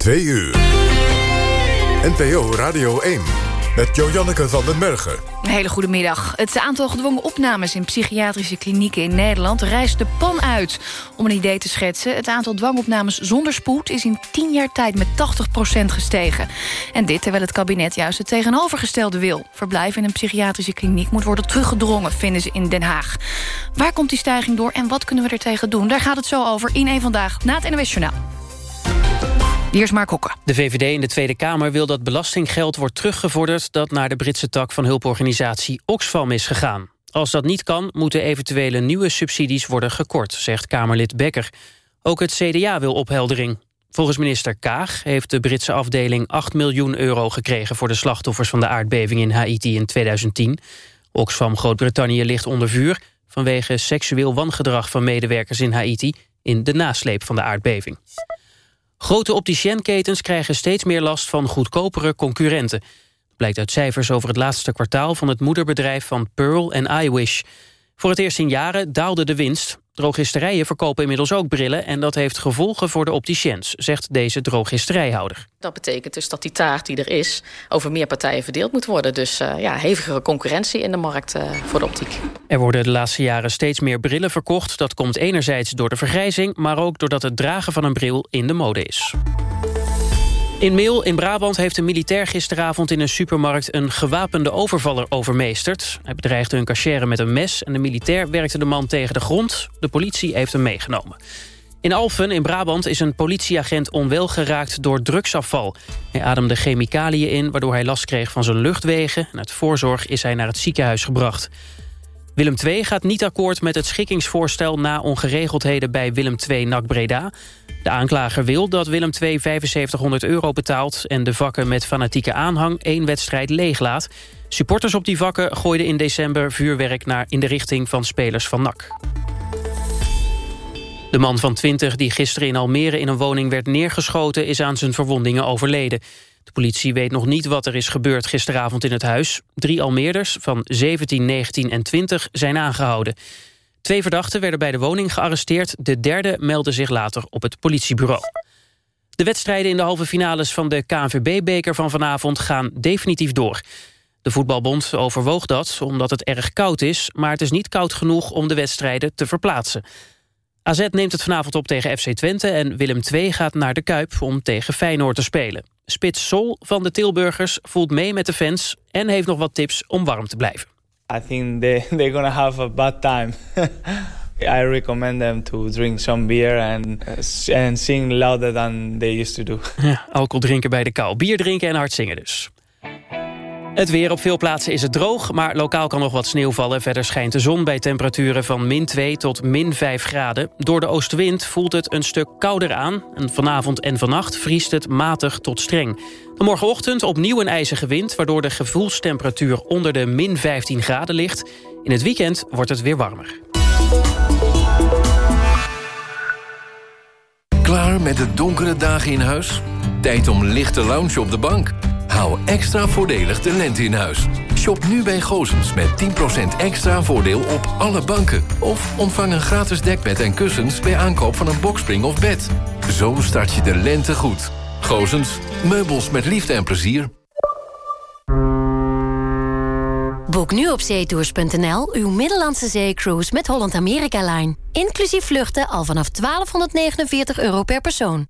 2 uur. NPO Radio 1 met Joanneke van den Bergen. Een hele goede middag. Het aantal gedwongen opnames in psychiatrische klinieken in Nederland rijst de pan uit. Om een idee te schetsen, het aantal dwangopnames zonder spoed... is in 10 jaar tijd met 80% gestegen. En dit terwijl het kabinet juist het tegenovergestelde wil. Verblijf in een psychiatrische kliniek moet worden teruggedrongen... vinden ze in Den Haag. Waar komt die stijging door en wat kunnen we er tegen doen? Daar gaat het zo over in één Vandaag na het NOS Journaal. Mark. De VVD in de Tweede Kamer wil dat belastinggeld wordt teruggevorderd... dat naar de Britse tak van hulporganisatie Oxfam is gegaan. Als dat niet kan, moeten eventuele nieuwe subsidies worden gekort... zegt Kamerlid Becker. Ook het CDA wil opheldering. Volgens minister Kaag heeft de Britse afdeling 8 miljoen euro gekregen... voor de slachtoffers van de aardbeving in Haiti in 2010. Oxfam Groot-Brittannië ligt onder vuur... vanwege seksueel wangedrag van medewerkers in Haiti... in de nasleep van de aardbeving. Grote opticiënketens krijgen steeds meer last van goedkopere concurrenten. Blijkt uit cijfers over het laatste kwartaal van het moederbedrijf van Pearl en iWish. Voor het eerst in jaren daalde de winst. Drogisterijen verkopen inmiddels ook brillen... en dat heeft gevolgen voor de opticiëns, zegt deze drogisterijhouder. Dat betekent dus dat die taart die er is... over meer partijen verdeeld moet worden. Dus uh, ja, hevigere concurrentie in de markt uh, voor de optiek. Er worden de laatste jaren steeds meer brillen verkocht. Dat komt enerzijds door de vergrijzing... maar ook doordat het dragen van een bril in de mode is. In Meel in Brabant heeft een militair gisteravond in een supermarkt... een gewapende overvaller overmeesterd. Hij bedreigde een cachère met een mes... en de militair werkte de man tegen de grond. De politie heeft hem meegenomen. In Alphen in Brabant is een politieagent onwel geraakt door drugsafval. Hij ademde chemicaliën in, waardoor hij last kreeg van zijn luchtwegen. En uit voorzorg is hij naar het ziekenhuis gebracht. Willem II gaat niet akkoord met het schikkingsvoorstel... na ongeregeldheden bij Willem II NAC Breda. De aanklager wil dat Willem II 7500 euro betaalt... en de vakken met fanatieke aanhang één wedstrijd leeglaat. Supporters op die vakken gooiden in december vuurwerk... naar in de richting van spelers van NAC. De man van 20 die gisteren in Almere in een woning werd neergeschoten... is aan zijn verwondingen overleden. De politie weet nog niet wat er is gebeurd gisteravond in het huis. Drie Almeerders van 17, 19 en 20 zijn aangehouden. Twee verdachten werden bij de woning gearresteerd. De derde meldde zich later op het politiebureau. De wedstrijden in de halve finales van de KNVB-beker van vanavond gaan definitief door. De voetbalbond overwoog dat omdat het erg koud is... maar het is niet koud genoeg om de wedstrijden te verplaatsen. AZ neemt het vanavond op tegen FC Twente... en Willem II gaat naar de Kuip om tegen Feyenoord te spelen. Spits Sol van de Tilburgers voelt mee met de fans... en heeft nog wat tips om warm te blijven. I think they they're gonna have a bad time. I recommend them to drink some beer and and sing louder than they used to do. Ja, alcohol drinken bij de kou. Bier drinken en hard zingen dus. Het weer op veel plaatsen is het droog, maar lokaal kan nog wat sneeuw vallen. Verder schijnt de zon bij temperaturen van min 2 tot min 5 graden. Door de oostenwind voelt het een stuk kouder aan. En vanavond en vannacht vriest het matig tot streng. morgenochtend opnieuw een ijzige wind... waardoor de gevoelstemperatuur onder de min 15 graden ligt. In het weekend wordt het weer warmer. Klaar met de donkere dagen in huis? Tijd om lichte lounge op de bank... Hou extra voordelig de lente in huis. Shop nu bij Gozens met 10% extra voordeel op alle banken. Of ontvang een gratis dekbed en kussens bij aankoop van een bokspring of bed. Zo start je de lente goed. Gozens, meubels met liefde en plezier. Boek nu op zeetours.nl uw Middellandse zeecruise met Holland America Line. Inclusief vluchten al vanaf 1249 euro per persoon.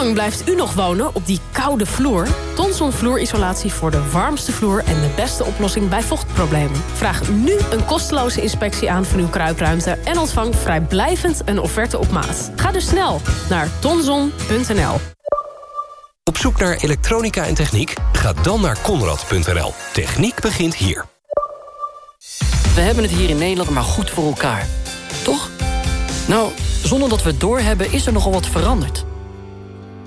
Hoe lang blijft u nog wonen op die koude vloer? Tonson vloerisolatie voor de warmste vloer en de beste oplossing bij vochtproblemen. Vraag nu een kosteloze inspectie aan van uw kruipruimte... en ontvang vrijblijvend een offerte op maat. Ga dus snel naar tonson.nl. Op zoek naar elektronica en techniek? Ga dan naar konrad.nl. Techniek begint hier. We hebben het hier in Nederland maar goed voor elkaar. Toch? Nou, zonder dat we het doorhebben is er nogal wat veranderd.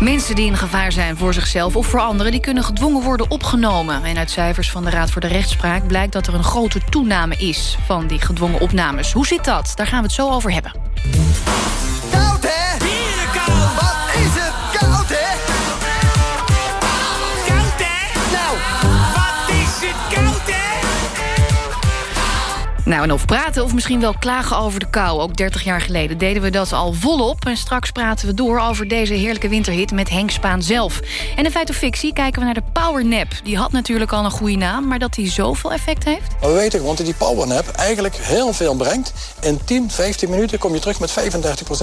Mensen die in gevaar zijn voor zichzelf of voor anderen... die kunnen gedwongen worden opgenomen. En uit cijfers van de Raad voor de Rechtspraak... blijkt dat er een grote toename is van die gedwongen opnames. Hoe zit dat? Daar gaan we het zo over hebben. Nou, en of praten of misschien wel klagen over de kou. Ook 30 jaar geleden deden we dat al volop. En straks praten we door over deze heerlijke winterhit met Henk Spaan zelf. En in feit of fictie kijken we naar de powernap. Die had natuurlijk al een goede naam, maar dat die zoveel effect heeft? We weten gewoon dat die powernap eigenlijk heel veel brengt. In 10, 15 minuten kom je terug met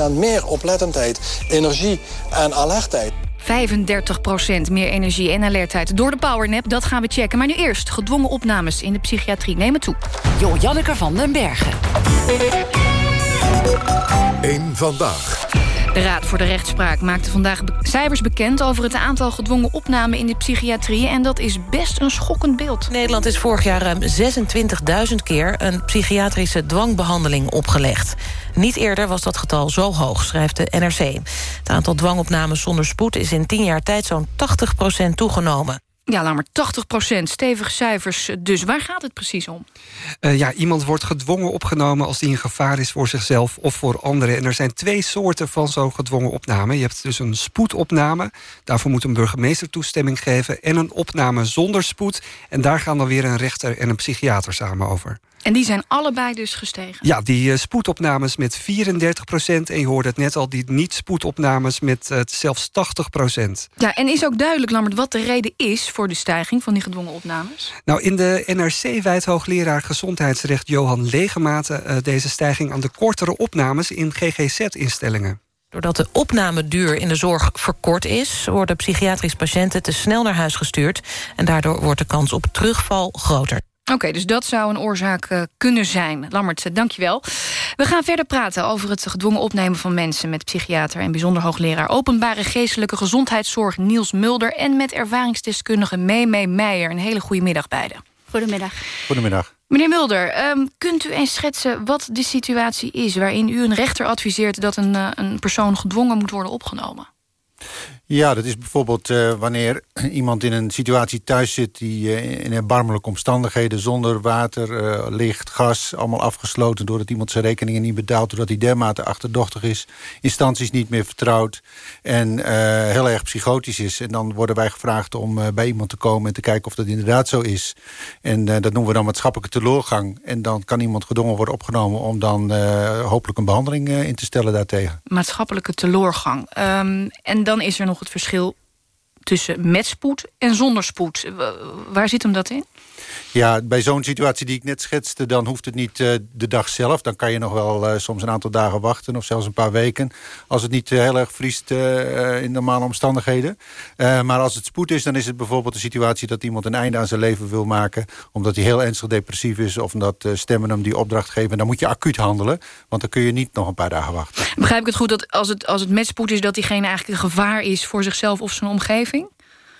35% meer oplettendheid, energie en alertheid. 35% meer energie en alertheid door de powernap. Dat gaan we checken. Maar nu eerst gedwongen opnames in de psychiatrie. Neem het toe. Jo Janneke van den Bergen. Eén vandaag. De Raad voor de Rechtspraak maakte vandaag cijfers bekend... over het aantal gedwongen opnamen in de psychiatrie. En dat is best een schokkend beeld. Nederland is vorig jaar ruim 26.000 keer... een psychiatrische dwangbehandeling opgelegd. Niet eerder was dat getal zo hoog, schrijft de NRC. Het aantal dwangopnames zonder spoed is in 10 jaar tijd... zo'n 80% toegenomen. Ja, laat maar 80% stevige cijfers. Dus waar gaat het precies om? Uh, ja, iemand wordt gedwongen opgenomen als die in gevaar is voor zichzelf of voor anderen. En er zijn twee soorten van zo'n gedwongen opname. Je hebt dus een spoedopname. Daarvoor moet een burgemeester toestemming geven. En een opname zonder spoed. En daar gaan dan weer een rechter en een psychiater samen over. En die zijn allebei dus gestegen? Ja, die uh, spoedopnames met 34 procent. En je hoorde het net al, die niet-spoedopnames met uh, zelfs 80 procent. Ja, en is ook duidelijk, Lambert, wat de reden is... voor de stijging van die gedwongen opnames? Nou, in de NRC wijt hoogleraar gezondheidsrecht Johan Legematen... Uh, deze stijging aan de kortere opnames in GGZ-instellingen. Doordat de opnameduur in de zorg verkort is... worden psychiatrisch patiënten te snel naar huis gestuurd... en daardoor wordt de kans op terugval groter. Oké, okay, dus dat zou een oorzaak uh, kunnen zijn. Lammert, dankjewel. We gaan verder praten over het gedwongen opnemen van mensen... met psychiater en bijzonder hoogleraar openbare geestelijke gezondheidszorg Niels Mulder... en met ervaringsdeskundige Meemee Meijer. Een hele goede middag beiden. Goedemiddag. Goedemiddag. Meneer Mulder, um, kunt u eens schetsen wat de situatie is... waarin u een rechter adviseert dat een, uh, een persoon gedwongen moet worden opgenomen? Ja, dat is bijvoorbeeld uh, wanneer iemand in een situatie thuis zit... die uh, in erbarmelijke omstandigheden zonder water, uh, licht, gas... allemaal afgesloten doordat iemand zijn rekeningen niet betaalt... doordat hij dermate achterdochtig is, instanties niet meer vertrouwt... en heel erg psychotisch is. En dan worden wij gevraagd om bij iemand te komen... en te kijken of dat inderdaad zo is. En dat noemen we dan maatschappelijke teleurgang. En dan kan iemand gedwongen worden opgenomen... om dan hopelijk een behandeling in te stellen daartegen. Maatschappelijke teleurgang. Um, en dan is er nog het verschil tussen met spoed en zonder spoed. Waar zit hem dat in? Ja, bij zo'n situatie die ik net schetste... dan hoeft het niet uh, de dag zelf. Dan kan je nog wel uh, soms een aantal dagen wachten... of zelfs een paar weken. Als het niet uh, heel erg vriest in normale omstandigheden. maar als het spoed is, dan is het bijvoorbeeld de situatie... dat iemand een einde aan zijn leven wil maken... omdat hij heel ernstig depressief is... of omdat stemmen hem die opdracht geven. Dan moet je acuut handelen, want dan kun je niet nog een paar dagen wachten. Begrijp ik het goed dat als het, als het met spoed is... dat diegene eigenlijk een gevaar is voor zichzelf of zijn omgeving?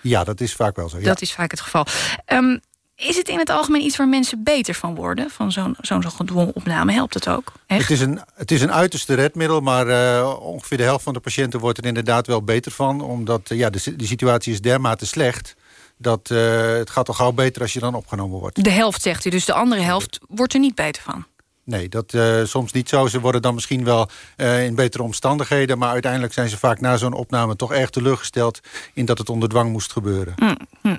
Ja, dat is vaak wel zo. Ja. Dat is vaak het geval. Um, is het in het algemeen iets waar mensen beter van worden? Van zo'n zo'n zo gedwongen opname? Helpt het ook? Het is, een, het is een uiterste redmiddel, maar uh, ongeveer de helft van de patiënten wordt er inderdaad wel beter van. Omdat uh, ja, de, de situatie is dermate slecht dat uh, het gaat al gauw beter als je dan opgenomen wordt. De helft zegt u, dus de andere helft wordt er niet beter van? Nee, dat uh, soms niet zo. Ze worden dan misschien wel uh, in betere omstandigheden... maar uiteindelijk zijn ze vaak na zo'n opname toch erg teleurgesteld... in dat het onder dwang moest gebeuren. Mm.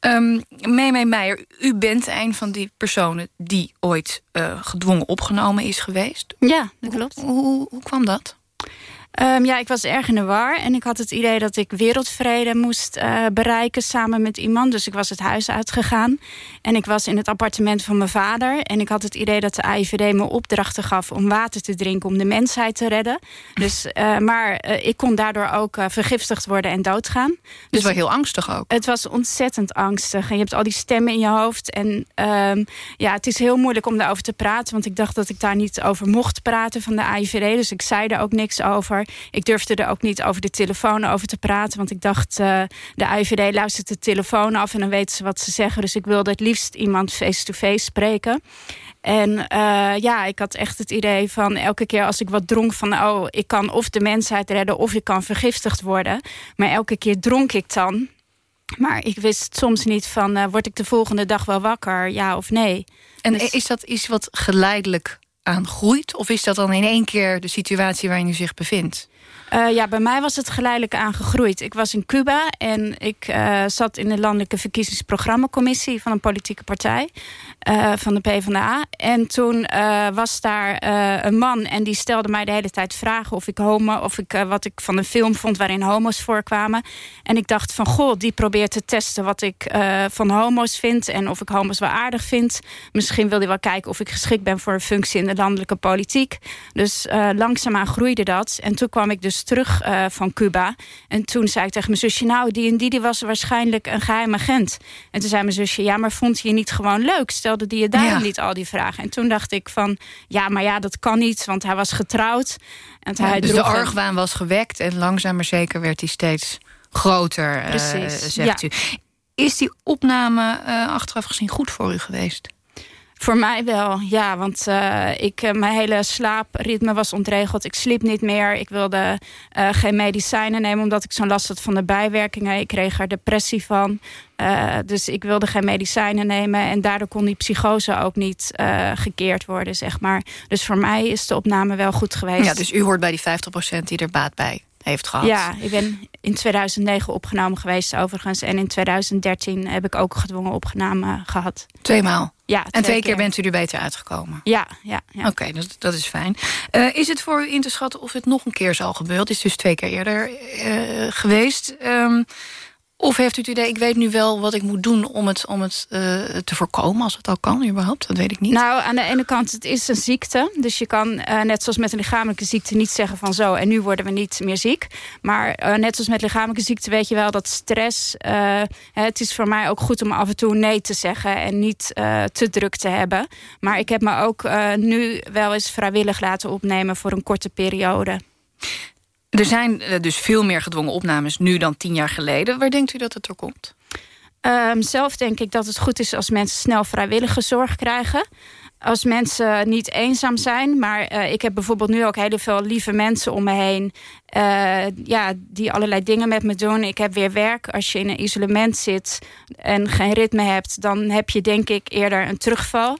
Um, Meijer, u bent een van die personen... die ooit uh, gedwongen opgenomen is geweest. Ja, dat klopt. Hoe, hoe, hoe kwam dat? Um, ja, ik was erg in de war en ik had het idee dat ik wereldvrede moest uh, bereiken samen met iemand. Dus ik was het huis uitgegaan en ik was in het appartement van mijn vader. En ik had het idee dat de AIVD me opdrachten gaf om water te drinken om de mensheid te redden. Dus, uh, maar uh, ik kon daardoor ook vergiftigd worden en doodgaan. Dus, dus wel heel angstig ook. Het was ontzettend angstig en je hebt al die stemmen in je hoofd. En um, ja, het is heel moeilijk om daarover te praten, want ik dacht dat ik daar niet over mocht praten van de AIVD. Dus ik zei er ook niks over. Ik durfde er ook niet over de telefoon over te praten. Want ik dacht, uh, de IVD luistert de telefoon af... en dan weten ze wat ze zeggen. Dus ik wilde het liefst iemand face-to-face -face spreken. En uh, ja, ik had echt het idee van elke keer als ik wat dronk... van oh, ik kan of de mensheid redden of ik kan vergiftigd worden. Maar elke keer dronk ik dan... Maar ik wist soms niet van, uh, word ik de volgende dag wel wakker, ja of nee. En dus... is dat iets wat geleidelijk aan groeit? Of is dat dan in één keer de situatie waarin u zich bevindt? Uh, ja, bij mij was het geleidelijk aangegroeid. Ik was in Cuba en ik uh, zat in de landelijke verkiezingsprogrammacommissie van een politieke partij. Uh, van de PvdA. En toen was daar een man en die stelde mij de hele tijd vragen of ik homo, of ik wat ik van een film vond waarin homo's voorkwamen. En ik dacht van goh, die probeert te testen wat ik van homo's vind en of ik homo's wel aardig vind. Misschien wil hij wel kijken of ik geschikt ben voor een functie in de landelijke politiek. Dus langzaamaan groeide dat. En toen kwam ik dus terug uh, van Cuba. En toen zei ik tegen mijn zusje... nou, die en die, die was waarschijnlijk een geheim agent. En toen zei mijn zusje... ja, maar vond je je niet gewoon leuk? Stelde die je daarom ja. niet al die vragen? En toen dacht ik van... ja, maar ja, dat kan niet, want hij was getrouwd. En ja, hij dus de argwaan was gewekt... en langzaam maar zeker werd hij steeds groter, Precies, uh, zegt ja. u. Is die opname uh, achteraf gezien goed voor u geweest? Voor mij wel, ja. Want uh, ik, uh, mijn hele slaapritme was ontregeld. Ik sliep niet meer. Ik wilde uh, geen medicijnen nemen... omdat ik zo'n last had van de bijwerkingen. Ik kreeg er depressie van. dus ik wilde geen medicijnen nemen. En daardoor kon die psychose ook niet gekeerd worden, zeg maar. Dus voor mij is de opname wel goed geweest. Ja, dus u hoort bij die 50% die er baat bij heeft gehad. Ja, ik ben in 2009 opgenomen geweest overigens. En in 2013 heb ik ook gedwongen opname gehad. Tweemaal? Ja, twee en twee keer, keer bent u er beter uitgekomen? Ja, ja. ja. Oké, okay, dat, dat is fijn. Uh, is het voor u in te schatten of het nog een keer zal gebeuren? Het is dus twee keer eerder uh, geweest. Um, of heeft u het idee, ik weet nu wel wat ik moet doen om het, om het uh, te voorkomen, als het al kan überhaupt? Dat weet ik niet. Nou, aan de ene kant, het is een ziekte. Dus je kan, uh, net zoals met een lichamelijke ziekte, niet zeggen van zo... en nu worden we niet meer ziek. Maar uh, net zoals met lichamelijke ziekte weet je wel dat stress... het is voor mij ook goed om af en toe nee te zeggen... en niet te druk te hebben. Maar ik heb me ook nu wel eens vrijwillig laten opnemen... voor een korte periode. Er zijn dus veel meer gedwongen opnames nu dan tien jaar geleden. Waar denkt u dat het door komt? Um, zelf denk ik dat het goed is als mensen snel vrijwillige zorg krijgen. Als mensen niet eenzaam zijn. Maar uh, ik heb bijvoorbeeld nu ook heel veel lieve mensen om me heen. Uh, ja, die allerlei dingen met me doen. Ik heb weer werk. Als je in een isolement zit en geen ritme hebt... dan heb je denk ik eerder een terugval.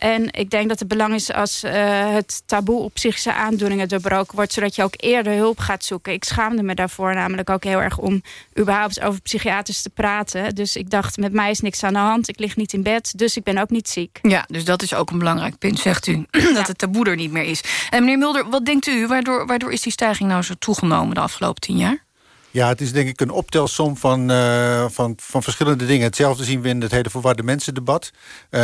En ik denk dat het belang is als uh, het taboe op psychische aandoeningen doorbroken wordt... zodat je ook eerder hulp gaat zoeken. Ik schaamde me daarvoor namelijk ook heel erg om überhaupt over psychiaters te praten. Dus ik dacht, met mij is niks aan de hand. Ik lig niet in bed, dus ik ben ook niet ziek. Ja, dus dat is ook een belangrijk punt, zegt u. dat het taboe er niet meer is. En meneer Mulder, wat denkt u? Waardoor, waardoor is die stijging nou zo toegenomen de afgelopen tien jaar? Ja, het is denk ik een optelsom van, uh, van, van verschillende dingen. Hetzelfde zien we in het hele verwarde mensendebat. Uh,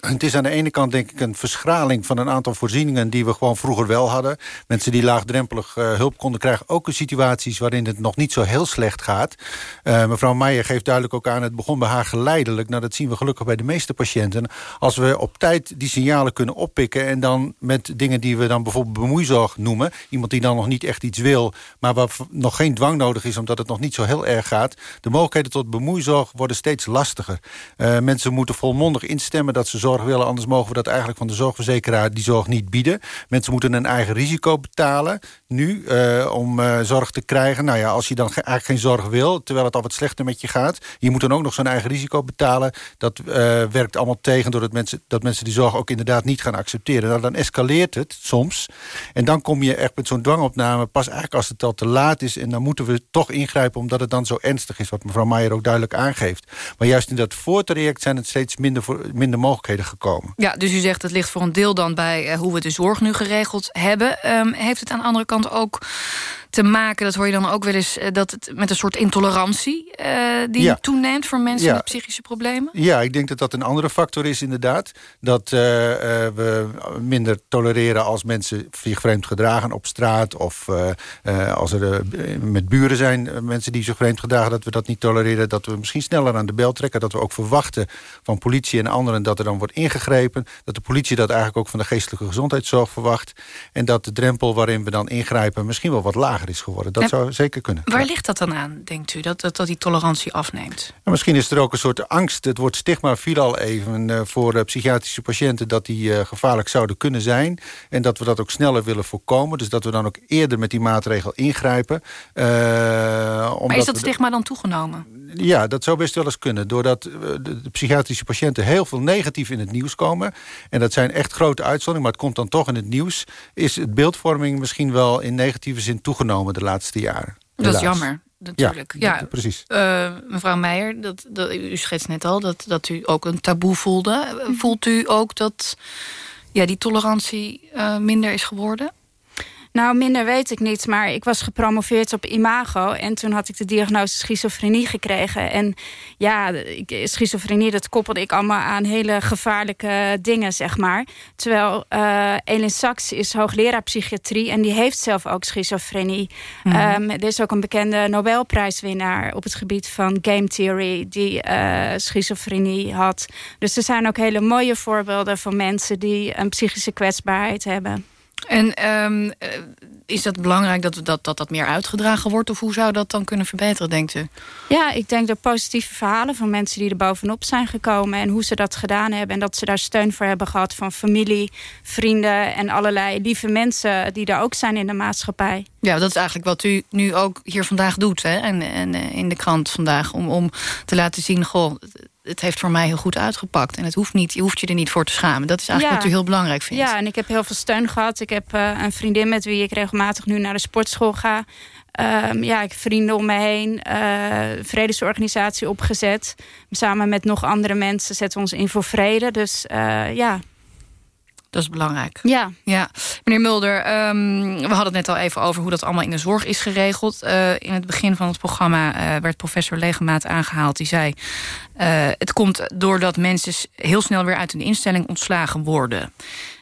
het, is aan de ene kant denk ik een verschraling van een aantal voorzieningen... die we gewoon vroeger wel hadden. Mensen die laagdrempelig uh, hulp konden krijgen. Ook in situaties waarin het nog niet zo heel slecht gaat. mevrouw Meijer geeft duidelijk ook aan... het begon bij haar geleidelijk. Nou, dat zien we gelukkig bij de meeste patiënten. Als we op tijd die signalen kunnen oppikken... en dan met dingen die we dan bijvoorbeeld bemoeizorg noemen... iemand die dan nog niet echt iets wil... maar waar nog geen dwang nodig is omdat het nog niet zo heel erg gaat. De mogelijkheden tot bemoeizorg worden steeds lastiger. Uh, mensen moeten volmondig instemmen dat ze zorg willen... anders mogen we dat eigenlijk van de zorgverzekeraar die zorg niet bieden. Mensen moeten een eigen risico betalen nu uh, om uh, zorg te krijgen. Nou ja, als je dan eigenlijk geen zorg wil... terwijl het al wat slechter met je gaat... je moet dan ook nog zo'n eigen risico betalen. Dat werkt allemaal tegen doordat mensen, dat mensen die zorg ook inderdaad niet gaan accepteren. Nou, dan escaleert het soms. En dan kom je echt met zo'n dwangopname pas eigenlijk als het al te laat is... en dan moeten we toch ingrijpen omdat het dan zo ernstig is... wat mevrouw Meijer ook duidelijk aangeeft. Maar juist in dat voortraject zijn het steeds minder, minder mogelijkheden gekomen. Ja, dus u zegt het ligt voor een deel dan bij eh, hoe we de zorg nu geregeld hebben. Um, heeft het aan de andere kant ook te maken, dat hoor je dan ook wel eens... dat het met een soort intolerantie uh, die ja. toeneemt voor mensen ja. met psychische problemen? Ja, ik denk dat dat een andere factor is inderdaad. Dat uh, uh, we minder tolereren als mensen zich vreemd gedragen op straat... of als er met buren zijn mensen die zich vreemd gedragen... dat we dat niet tolereren, dat we misschien sneller aan de bel trekken... dat we ook verwachten van politie en anderen dat er dan wordt ingegrepen... dat de politie dat eigenlijk ook van de geestelijke gezondheidszorg verwacht... en dat de drempel waarin we dan ingrijpen misschien wel wat lager is geworden. Dat en zou zeker kunnen. Waar ligt dat dan aan, denkt u, dat, dat, dat die tolerantie afneemt? En misschien is er ook een soort angst. Het woord stigma viel al even uh, voor uh, psychiatrische patiënten... dat die uh, gevaarlijk zouden kunnen zijn. En dat we dat ook sneller willen voorkomen. Dus dat we dan ook eerder met die maatregel ingrijpen. maar is dat stigma dan toegenomen? Ja, dat zou best wel eens kunnen. Doordat de psychiatrische patiënten heel veel negatief in het nieuws komen. En dat zijn echt grote uitzonderingen, maar het komt dan toch in het nieuws. Is het beeldvorming misschien wel in negatieve zin toegenomen de laatste jaren. Dat is jammer natuurlijk. Ja, ja. precies. Uh, mevrouw Meijer, dat, dat, u schetst net al dat, dat u ook een taboe voelde. Voelt u ook dat ja, die tolerantie uh, minder is geworden? Nou, minder weet ik niet, maar ik was gepromoveerd op imago... en toen had ik de diagnose schizofrenie gekregen. En ja, schizofrenie, dat koppelde ik allemaal aan hele gevaarlijke dingen, zeg maar. Terwijl uh, Elin Sachs is hoogleraar psychiatrie... en die heeft zelf ook schizofrenie. Mm -hmm. um, er is ook een bekende Nobelprijswinnaar op het gebied van game theory... die uh, schizofrenie had. Dus er zijn ook hele mooie voorbeelden van mensen... die een psychische kwetsbaarheid hebben. En um, is dat belangrijk dat, dat, dat dat meer uitgedragen wordt? Of hoe zou dat dan kunnen verbeteren, denkt u? Ja, ik denk dat positieve verhalen van mensen die er bovenop zijn gekomen... en hoe ze dat gedaan hebben en dat ze daar steun voor hebben gehad... van familie, vrienden en allerlei lieve mensen die er ook zijn in de maatschappij. Ja, dat is eigenlijk wat u nu ook hier vandaag doet. Hè? En, en eh, in de krant vandaag. Om, om te laten zien, goh, het heeft voor mij heel goed uitgepakt. En het hoeft niet, je hoeft je er niet voor te schamen. Dat is eigenlijk wat u heel belangrijk vindt. Ja, en ik heb heel veel steun gehad. Ik heb uh, een vriendin met wie ik regelmatig nu naar de sportschool ga. Um, ja, ik heb vrienden om me heen. Uh, vredesorganisatie opgezet. Samen met nog andere mensen zetten we ons in voor vrede. Dus uh, ja, dat is belangrijk. Ja. ja. Meneer Mulder, um, we hadden het net al even over hoe dat allemaal in de zorg is geregeld. Uh, in het begin van het programma uh, werd professor Legemaat aangehaald. Die zei, uh, het komt doordat mensen heel snel weer uit een instelling ontslagen worden.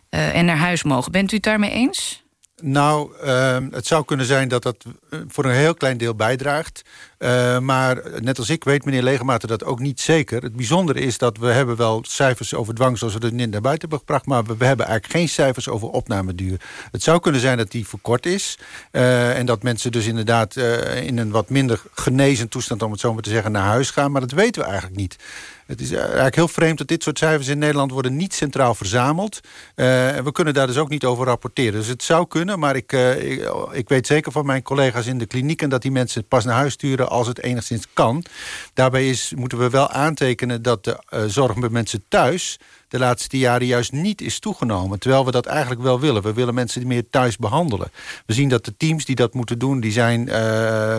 en naar huis mogen. Bent u het daarmee eens? Nou, uh, het zou kunnen zijn dat dat voor een heel klein deel bijdraagt. Uh, maar net als ik weet meneer Legemater dat ook niet zeker. Het bijzondere is dat we hebben wel cijfers over dwang... zoals we net naar buiten hebben gebracht... maar we, hebben eigenlijk geen cijfers over opnameduur. Het zou kunnen zijn dat die verkort is. Uh, en dat mensen dus inderdaad in een wat minder genezen toestand... om het zo maar te zeggen, naar huis gaan. Maar dat weten we eigenlijk niet. Het is eigenlijk heel vreemd dat dit soort cijfers in Nederland worden niet centraal verzameld. Uh, en we kunnen daar dus ook niet over rapporteren. Dus het zou kunnen, maar ik, uh, ik, ik, weet zeker van mijn collega's in de klinieken... dat die mensen pas naar huis sturen als het enigszins kan. Daarbij is, moeten we wel aantekenen dat de zorg bij mensen thuis de laatste jaren juist niet is toegenomen. Terwijl we dat eigenlijk wel willen. We willen mensen meer thuis behandelen. We zien dat de teams die dat moeten doen... die zijn, uh,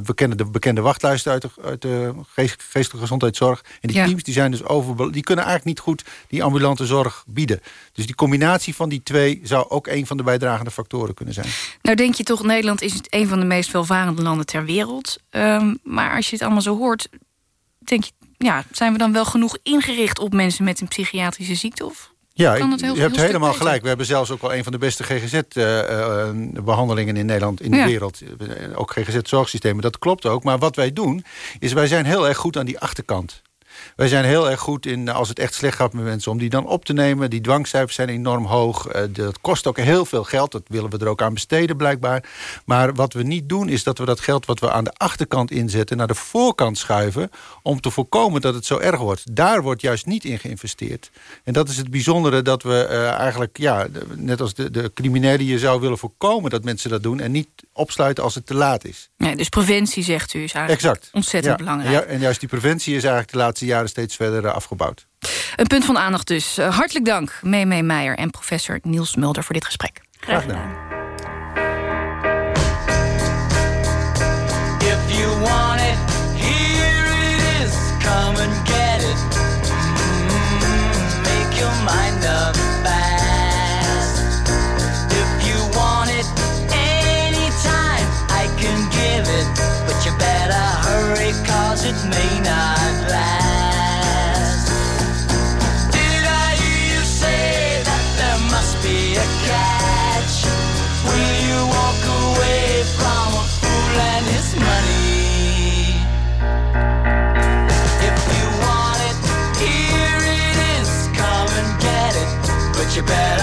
we kennen de bekende wachtlijsten uit de, uit de geestelijke gezondheidszorg. En die ja. teams die zijn dus over, die kunnen eigenlijk niet goed die ambulante zorg bieden. Dus die combinatie van die twee zou ook een van de bijdragende factoren kunnen zijn. Nou denk je toch, Nederland is een van de meest welvarende landen ter wereld. Um, maar als je het allemaal zo hoort, denk je ja, zijn we dan wel genoeg ingericht op mensen met een psychiatrische ziekte? Of ja, heel, je hebt helemaal gelijk. We hebben zelfs ook wel een van de beste GGZ-behandelingen uh, in Nederland, in de ja. wereld. Ook GGZ-zorgsystemen, dat klopt ook. Maar wat wij doen, is wij zijn heel erg goed aan die achterkant. Wij zijn heel erg goed in, als het echt slecht gaat met mensen... om die dan op te nemen. Die dwangcijfers zijn enorm hoog. Uh, dat kost ook heel veel geld. Dat willen we er ook aan besteden blijkbaar. Maar wat we niet doen is dat we dat geld wat we aan de achterkant inzetten... naar de voorkant schuiven om te voorkomen dat het zo erg wordt. Daar wordt juist niet in geïnvesteerd. En dat is het bijzondere dat we uh, eigenlijk... ja, net als de, de criminelen je zou willen voorkomen dat mensen dat doen... en niet opsluiten als het te laat is. Nee, dus preventie, zegt u, is eigenlijk exact. ontzettend ja. belangrijk. Ja, en juist die preventie is eigenlijk de laatste steeds verder eh, afgebouwd. Een punt van aandacht dus. Eh, hartelijk dank, Meemee Meijer en professor Niels Mulder voor dit gesprek. Graag gedaan. Give it. But better it may not. But you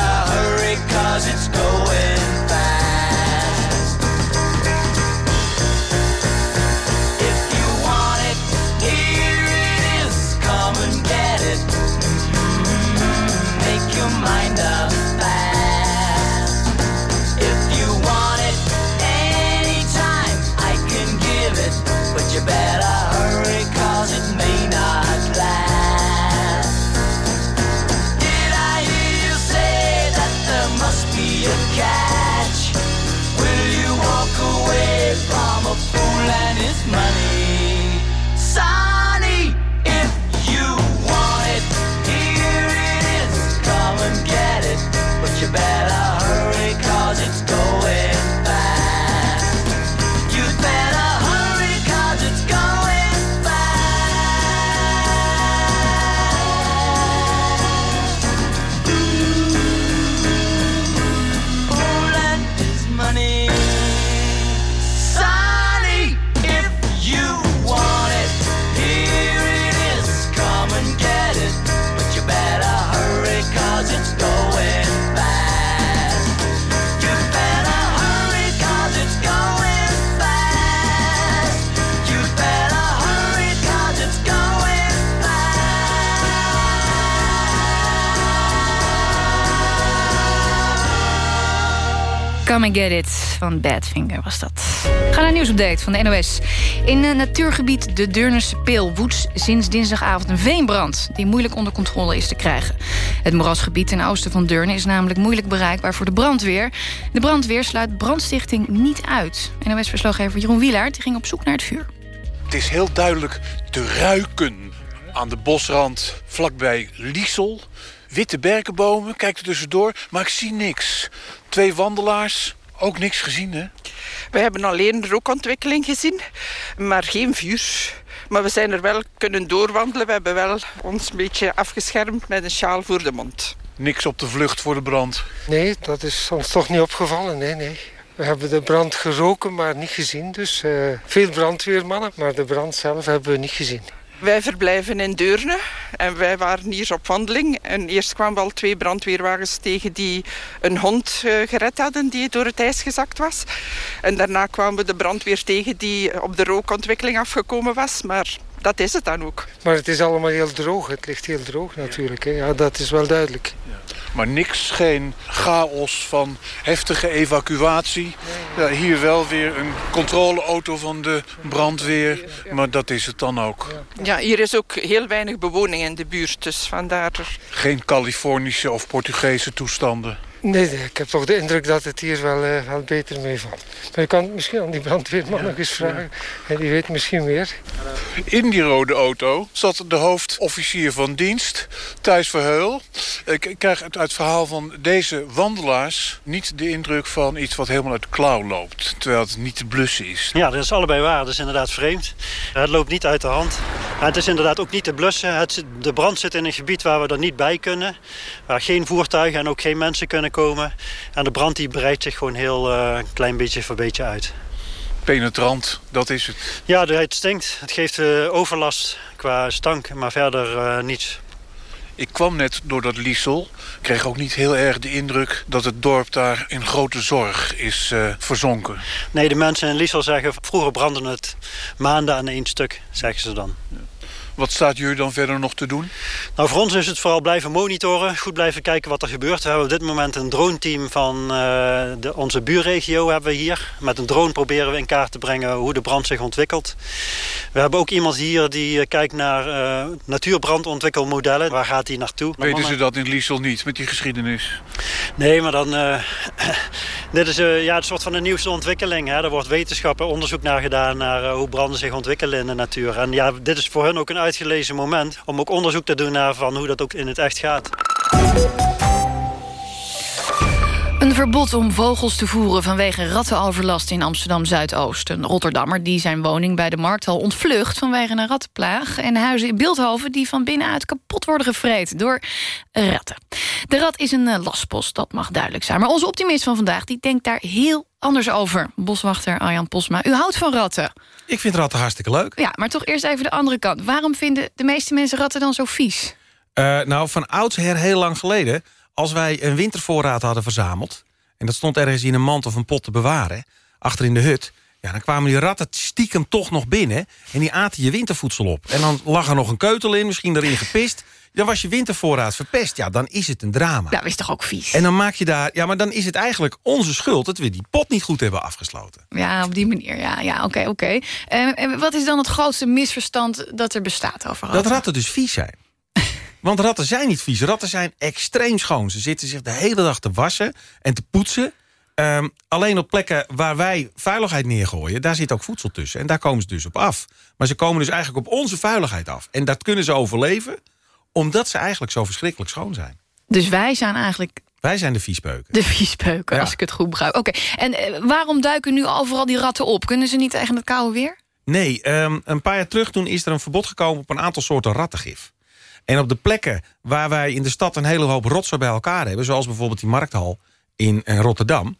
Come and get it van Badfinger was dat. Ga naar nieuwsupdate van de NOS. In het natuurgebied de Deurnerse Peel woedt sinds dinsdagavond een veenbrand... die moeilijk onder controle is te krijgen. Het moerasgebied ten oosten van Deurne is namelijk moeilijk bereikbaar voor de brandweer. De brandweer sluit brandstichting niet uit. NOS-verslaggever Jeroen Wielaert ging op zoek naar het vuur. Het is heel duidelijk te ruiken aan de bosrand vlakbij Liesel. Witte berkenbomen, kijk er tussendoor, maar ik zie niks. Twee wandelaars, ook niks gezien, hè? We hebben alleen rookontwikkeling gezien, maar geen vuur. Maar we zijn er wel kunnen doorwandelen. We hebben wel ons een beetje afgeschermd met een sjaal voor de mond. Niks op de vlucht voor de brand. Nee, dat is ons toch niet opgevallen. Nee, nee. We hebben de brand geroken, maar niet gezien. Dus eh, veel brandweermannen, maar de brand zelf hebben we niet gezien. Wij verblijven in Deurne en wij waren hier op wandeling. En eerst kwamen wel twee brandweerwagens tegen die een hond eh, gered hadden die door het ijs gezakt was. En daarna kwamen we de brandweer tegen die op de rookontwikkeling afgekomen was. Maar dat is het dan ook. Maar het is allemaal heel droog. Het ligt heel droog natuurlijk. Hè. Ja, dat is wel duidelijk. Maar niks, geen chaos van heftige evacuatie. Ja, hier wel weer een controleauto van de brandweer. Maar dat is het dan ook. Ja, hier is ook heel weinig bewoning in de buurt. Dus vandaar... Geen Californische of Portugese toestanden. Nee, nee, ik heb toch de indruk dat het hier wel, uh, wel beter meevalt. Maar je kan het misschien aan die brandweerman nog eens vragen. Ja. Die weet misschien meer. In die rode auto zat de hoofdofficier van dienst, Thijs Verheul. Ik krijg uit het verhaal van deze wandelaars niet de indruk van iets wat helemaal uit de klauw loopt. Terwijl het niet te blussen is. Ja, dat is allebei waar. Dat is inderdaad vreemd. Het loopt niet uit de hand. En het is inderdaad ook niet te blussen. Het, de brand zit in een gebied waar we er niet bij kunnen. Waar geen voertuigen en ook geen mensen kunnen komen. En de brand die breidt zich gewoon heel uh, klein beetje voor beetje uit. Penetrant, dat is het. Ja, het stinkt. Het geeft uh, overlast qua stank, maar verder uh, niets. Ik kwam net door dat Liesel. Kreeg ook niet heel erg de indruk dat het dorp daar in grote zorg is uh, verzonken. Nee, de mensen in Liesel zeggen... vroeger brandde het maanden aan één stuk, zeggen ze dan. Ja. Wat staat jullie dan verder nog te doen? Nou, voor ons is het vooral blijven monitoren. Goed blijven kijken wat er gebeurt. We hebben op dit moment een droneteam van uh, de, onze buurregio hebben we hier. Met een drone proberen we in kaart te brengen hoe de brand zich ontwikkelt. We hebben ook iemand hier die uh, kijkt naar uh, natuurbrandontwikkelmodellen. Waar gaat die naartoe? Weten ze dat in Liesel niet, met die geschiedenis? Nee, maar dan... dit is ja, een soort van een nieuwste ontwikkeling. Hè. Er wordt wetenschap en onderzoek naar gedaan... naar hoe branden zich ontwikkelen in de natuur. En ja, dit is voor hun ook een uitgelezen moment... om ook onderzoek te doen naar van hoe dat ook in het echt gaat. Een verbod om vogels te voeren vanwege rattenoverlast in Amsterdam-Zuidoost. Een Rotterdammer die zijn woning bij de Markthal ontvlucht vanwege een rattenplaag. En huizen in Beeldhoven die van binnenuit kapot worden gevreten door ratten. De rat is een eh, lastpost, dat mag duidelijk zijn. Maar onze optimist van vandaag die denkt daar heel anders over. Boswachter Arjan Posma, u houdt van ratten. Ik vind ratten hartstikke leuk. Ja, maar toch eerst even de andere kant. Waarom vinden de meeste mensen ratten dan zo vies? Uh, nou, van oudsher heel lang geleden... als wij een wintervoorraad hadden verzameld... en dat stond ergens in een mand of een pot te bewaren... achter in de hut... Ja, dan kwamen die ratten stiekem toch nog binnen... en die aten je wintervoedsel op. En dan lag er nog een keutel in, misschien erin gepist... dan was je wintervoorraad verpest. Ja, dan is het een drama. Dat is toch ook vies? En dan maak je daar... Ja, maar dan is het eigenlijk onze schuld... dat we die pot niet goed hebben afgesloten. Ja, op die manier. Ja, ja oké, oké. Eh, en wat is dan het grootste misverstand dat er bestaat over ratten? Dat ratten dus vies zijn. Want ratten zijn niet vies. Ratten zijn extreem schoon. Ze zitten zich de hele dag te wassen en te poetsen. Um, alleen op plekken waar wij vuiligheid neergooien... daar zit ook voedsel tussen. En daar komen ze dus op af. Maar ze komen dus eigenlijk op onze vuiligheid af. En dat kunnen ze overleven... omdat ze eigenlijk zo verschrikkelijk schoon zijn. Dus wij zijn eigenlijk... Wij zijn de viespeuken. De viespeuken, ja. als ik het goed begrijp. Oké, en uh, waarom duiken nu overal die ratten op? Kunnen ze niet tegen het koude weer? Nee, um, een paar jaar terug toen is er een verbod gekomen... op een aantal soorten rattengif. En op de plekken waar wij in de stad een hele hoop rotzooi bij elkaar hebben... zoals bijvoorbeeld die markthal in Rotterdam...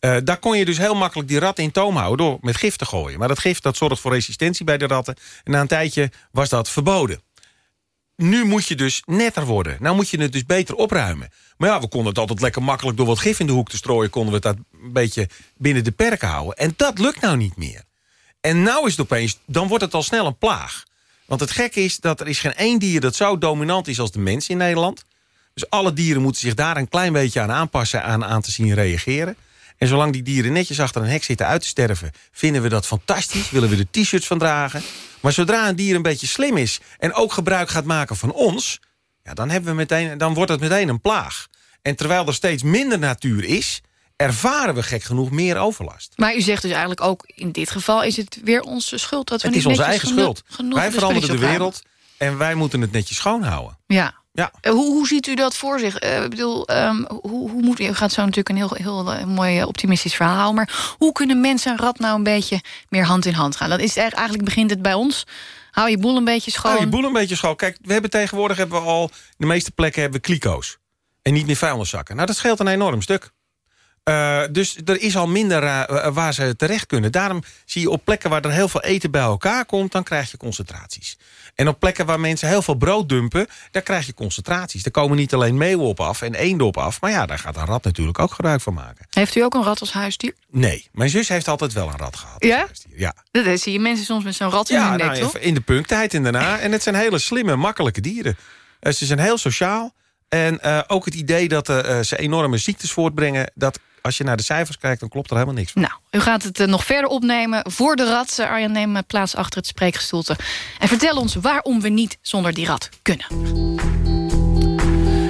Uh, daar kon je dus heel makkelijk die ratten in toom houden... door met gif te gooien. Maar dat gif dat zorgt voor resistentie bij de ratten. En na een tijdje was dat verboden. Nu moet je dus netter worden. Nou moet je het dus beter opruimen. Maar ja, we konden het altijd lekker makkelijk... door wat gif in de hoek te strooien... konden we dat een beetje binnen de perken houden. En dat lukt nou niet meer. En nou is het opeens... dan wordt het al snel een plaag. Want het gekke is dat er is geen één dier dat zo dominant is als de mens in Nederland. Dus alle dieren moeten zich daar een klein beetje aan aanpassen... aan, aan te zien reageren. En zolang die dieren netjes achter een hek zitten uit te sterven... vinden we dat fantastisch, willen we er t-shirts van dragen. Maar zodra een dier een beetje slim is... en ook gebruik gaat maken van ons... Ja, dan, hebben we meteen, dan wordt het meteen een plaag. En terwijl er steeds minder natuur is... ervaren we gek genoeg meer overlast. Maar u zegt dus eigenlijk ook... in dit geval is het weer onze schuld. Dat we het niet is onze eigen schuld. Wij veranderen de wereld en wij moeten het netjes schoonhouden. Ja. Ja. Uh, hoe, hoe ziet u dat voor zich? Uh, ik bedoel, um, hoe, hoe moet, u gaat zo natuurlijk een heel, heel uh, mooi optimistisch verhaal houden... maar hoe kunnen mensen en rat nou een beetje meer hand in hand gaan? Dat is eigenlijk begint het bij ons. Hou je boel een beetje schoon. Hou je boel een beetje schoon. Kijk, we hebben tegenwoordig hebben we al... de meeste plekken hebben we kliko's. En niet meer vuilniszakken. Nou, dat scheelt een enorm stuk. Uh, dus er is al minder waar ze terecht kunnen. Daarom zie je op plekken waar er heel veel eten bij elkaar komt... dan krijg je concentraties. En op plekken waar mensen heel veel brood dumpen... daar krijg je concentraties. Er komen niet alleen meeuwen op af en eenden op af... maar ja, daar gaat een rat natuurlijk ook gebruik van maken. Heeft u ook een rat als huisdier? Nee, mijn zus heeft altijd wel een rat gehad. Ja? Ja. Dat zie je mensen soms met zo'n rat in ja, hun nek, nou, toch? in de punktijd en daarna. en het zijn hele slimme, makkelijke dieren. Uh, ze zijn heel sociaal... En uh, ook het idee dat uh, ze enorme ziektes voortbrengen... dat als je naar de cijfers kijkt, dan klopt er helemaal niks van. Nou, u gaat het uh, nog verder opnemen voor de rat. Arjan, neem plaats achter het spreekgestoelte. En vertel ons waarom we niet zonder die rat kunnen.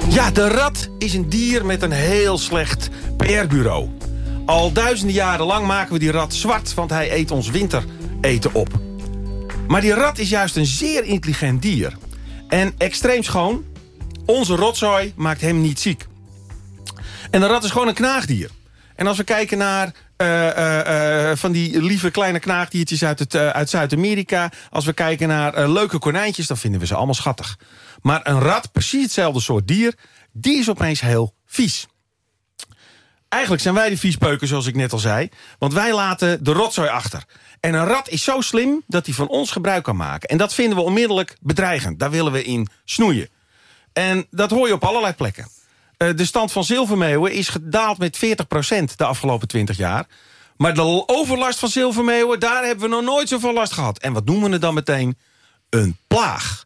Ja, de rat is een dier met een heel slecht PR-bureau. Al duizenden jaren lang maken we die rat zwart... want hij eet ons wintereten op. Maar die rat is juist een zeer intelligent dier. En extreem schoon. Onze rotzooi maakt hem niet ziek. En de rat is gewoon een knaagdier. En als we kijken naar uh, uh, uh, van die lieve kleine knaagdiertjes uit, het, uit Zuid-Amerika... als we kijken naar leuke konijntjes, dan vinden we ze allemaal schattig. Maar een rat, precies hetzelfde soort dier, die is opeens heel vies. Eigenlijk zijn wij de viespeuken, zoals ik net al zei. Want wij laten de rotzooi achter. En een rat is zo slim dat hij van ons gebruik kan maken. En dat vinden we onmiddellijk bedreigend. Daar willen we in snoeien. En dat hoor je op allerlei plekken. De stand van zilvermeeuwen is gedaald met 40% de afgelopen 20 jaar. Maar de overlast van zilvermeeuwen, daar hebben we nog nooit zoveel last gehad. En wat noemen we het dan meteen? Een plaag.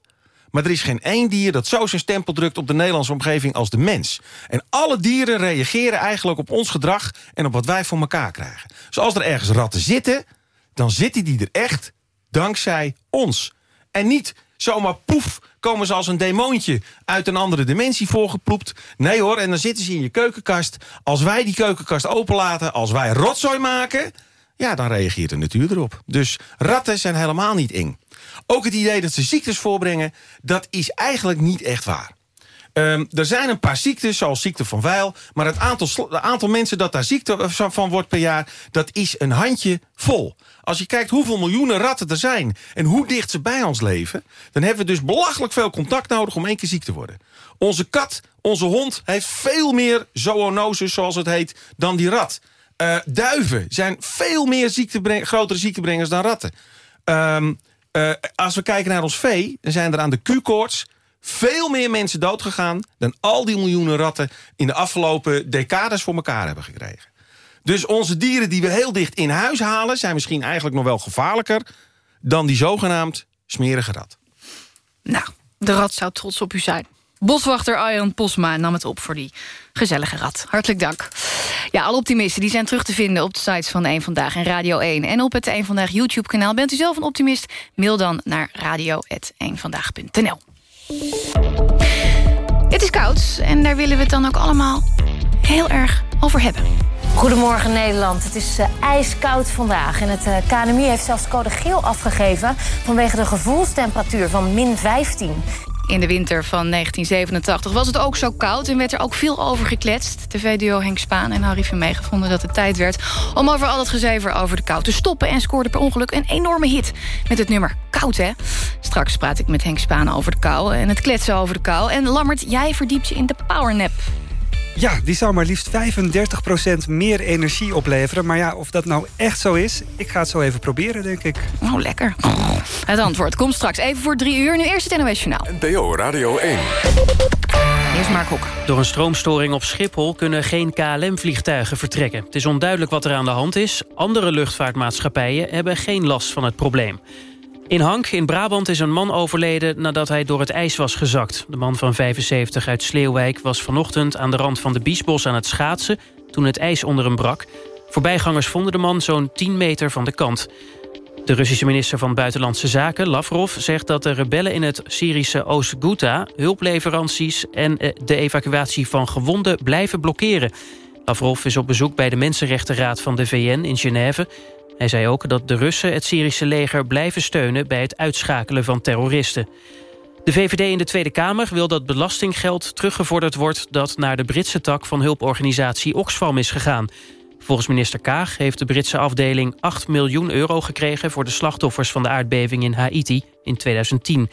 Maar er is geen één dier dat zo zijn stempel drukt op de Nederlandse omgeving als de mens. En alle dieren reageren eigenlijk op ons gedrag en op wat wij voor elkaar krijgen. Dus als er ergens ratten zitten, dan zitten die er echt dankzij ons. En niet zomaar poef komen ze als een demoontje uit een andere dimensie voorgeploept. Nee hoor, en dan zitten ze in je keukenkast. Als wij die keukenkast openlaten, als wij rotzooi maken... ja, dan reageert de natuur erop. Dus ratten zijn helemaal niet eng. Ook het idee dat ze ziektes voorbrengen, dat is eigenlijk niet echt waar. Ehm, er zijn een paar ziektes, zoals ziekte van Weil... maar het aantal, aantal mensen dat daar ziekte van wordt per jaar... dat is een handje vol. Als je kijkt hoeveel miljoenen ratten er zijn... en hoe dicht ze bij ons leven... dan hebben we dus belachelijk veel contact nodig om één keer ziek te worden. Onze kat, onze hond, heeft veel meer zoonoses, zoals het heet... dan die rat. Eh, duiven zijn veel meer ziektebreng- grotere ziektebrengers dan ratten. Ehm, eh, als we kijken naar ons vee, dan zijn er aan de Q-koorts veel meer mensen doodgegaan... dan al die miljoenen ratten in de afgelopen decades voor elkaar hebben gekregen. Dus onze dieren die we heel dicht in huis halen... zijn misschien eigenlijk nog wel gevaarlijker... dan die zogenaamd smerige rat. Nou, de rat zou trots op u zijn. Boswachter Arjan Posma nam het op voor die gezellige rat. Hartelijk dank. Ja, alle optimisten die zijn terug te vinden op de sites van 1 Vandaag en Radio 1. En op het 1 Vandaag YouTube-kanaal. Bent u zelf een optimist? Mail dan naar radio.1vandaag.nl. Het is koud en daar willen we het dan ook allemaal heel erg over hebben. Goedemorgen Nederland. Het is eh, ijskoud vandaag en het eh, KNMI heeft zelfs code geel afgegeven... vanwege de gevoelstemperatuur van min 15. In de winter van 1987 was het ook zo koud en werd er ook veel over gekletst. TV-duo Henk Spaan en Harry Vermee gevonden dat het tijd werd... om over al het gezever over de kou te stoppen... en scoorde per ongeluk een enorme hit met het nummer Koud, hè? Straks praat ik met Henk Spaan over de kou en het kletsen over de kou. En Lammert, jij verdiept je in de powernap. Ja, die zou maar liefst 35% meer energie opleveren. Maar ja, of dat nou echt zo is, ik ga het zo even proberen, denk ik. Oh, lekker. Het antwoord komt straks even voor drie uur. Nu eerst het NOS Journaal. NPO Radio 1. Eerst Mark Hoek. Door een stroomstoring op Schiphol kunnen geen KLM-vliegtuigen vertrekken. Het is onduidelijk wat er aan de hand is. Andere luchtvaartmaatschappijen hebben geen last van het probleem. In Hank in Brabant is een man overleden nadat hij door het ijs was gezakt. De man van 75 uit Sleeuwijk was vanochtend aan de rand van de Biesbos aan het schaatsen... toen het ijs onder hem brak. Voorbijgangers vonden de man zo'n 10 meter van de kant. De Russische minister van Buitenlandse Zaken, Lavrov... zegt dat de rebellen in het Syrische Oost-Ghouta... hulpleveranties en eh, de evacuatie van gewonden blijven blokkeren. Lavrov is op bezoek bij de Mensenrechtenraad van de VN in Genève. Hij zei ook dat de Russen het Syrische leger blijven steunen... bij het uitschakelen van terroristen. De VVD in de Tweede Kamer wil dat belastinggeld teruggevorderd wordt... dat naar de Britse tak van hulporganisatie Oxfam is gegaan. Volgens minister Kaag heeft de Britse afdeling 8 miljoen euro gekregen... voor de slachtoffers van de aardbeving in Haiti in 2010.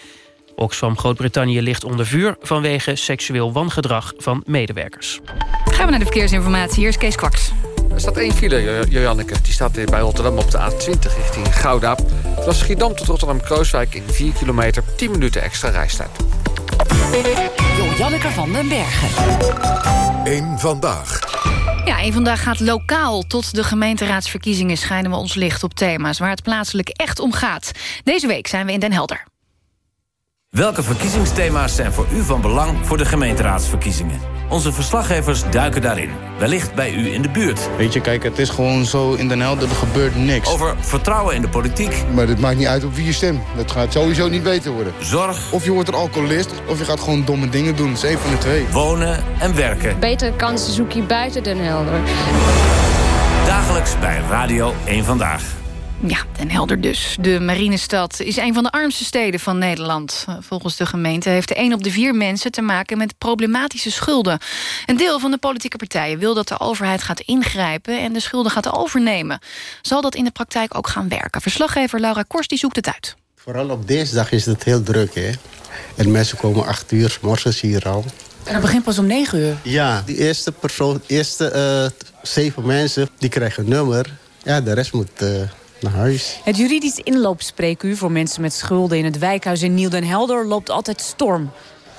Oxfam Groot-Brittannië ligt onder vuur... vanwege seksueel wangedrag van medewerkers. Gaan we naar de verkeersinformatie. Hier is Kees Kwaks. Er staat één file, Jo- Joanneke. Die staat hier bij Rotterdam op de A20 richting Gouda. Van Schiedam tot Rotterdam-Krooswijk in 4 kilometer. 10 minuten extra reistijd. Janneke van den Bergen. 1 Vandaag. Ja, en vandaag gaat lokaal tot de gemeenteraadsverkiezingen... schijnen we ons licht op thema's waar het plaatselijk echt om gaat. Deze week zijn we in Den Helder. Welke verkiezingsthema's zijn voor u van belang voor de gemeenteraadsverkiezingen? Onze verslaggevers duiken daarin. Wellicht bij u in de buurt. Weet je, kijk, het is gewoon zo in Den Helder, er gebeurt niks. Over vertrouwen in de politiek. Maar het maakt niet uit op wie je stemt. Dat gaat sowieso niet beter worden. Zorg. Of je wordt een alcoholist, of je gaat gewoon domme dingen doen. Dat is één van de twee. Wonen en werken. Betere kansen zoek je buiten Den Helder. Dagelijks bij Radio 1 Vandaag. Ja, Den Helder dus. De Marinestad is een van de armste steden van Nederland. Volgens de gemeente heeft de een op de vier mensen te maken met problematische schulden. Een deel van de politieke partijen wil dat de overheid gaat ingrijpen en de schulden gaat overnemen. Zal dat in de praktijk ook gaan werken? Verslaggever Laura Kors die zoekt het uit. Vooral op dinsdag is het heel druk, hè. En mensen komen acht uur, 's morgens hier al. En dat begint pas om 9 uur. Ja, die eerste persoon, eerste eh, zeven mensen, die krijgen een nummer. Ja, de rest moet eh, naar huis. Het juridisch inloopspreekuur voor mensen met schulden in het wijkhuis in Nieuw Den Helder loopt altijd storm.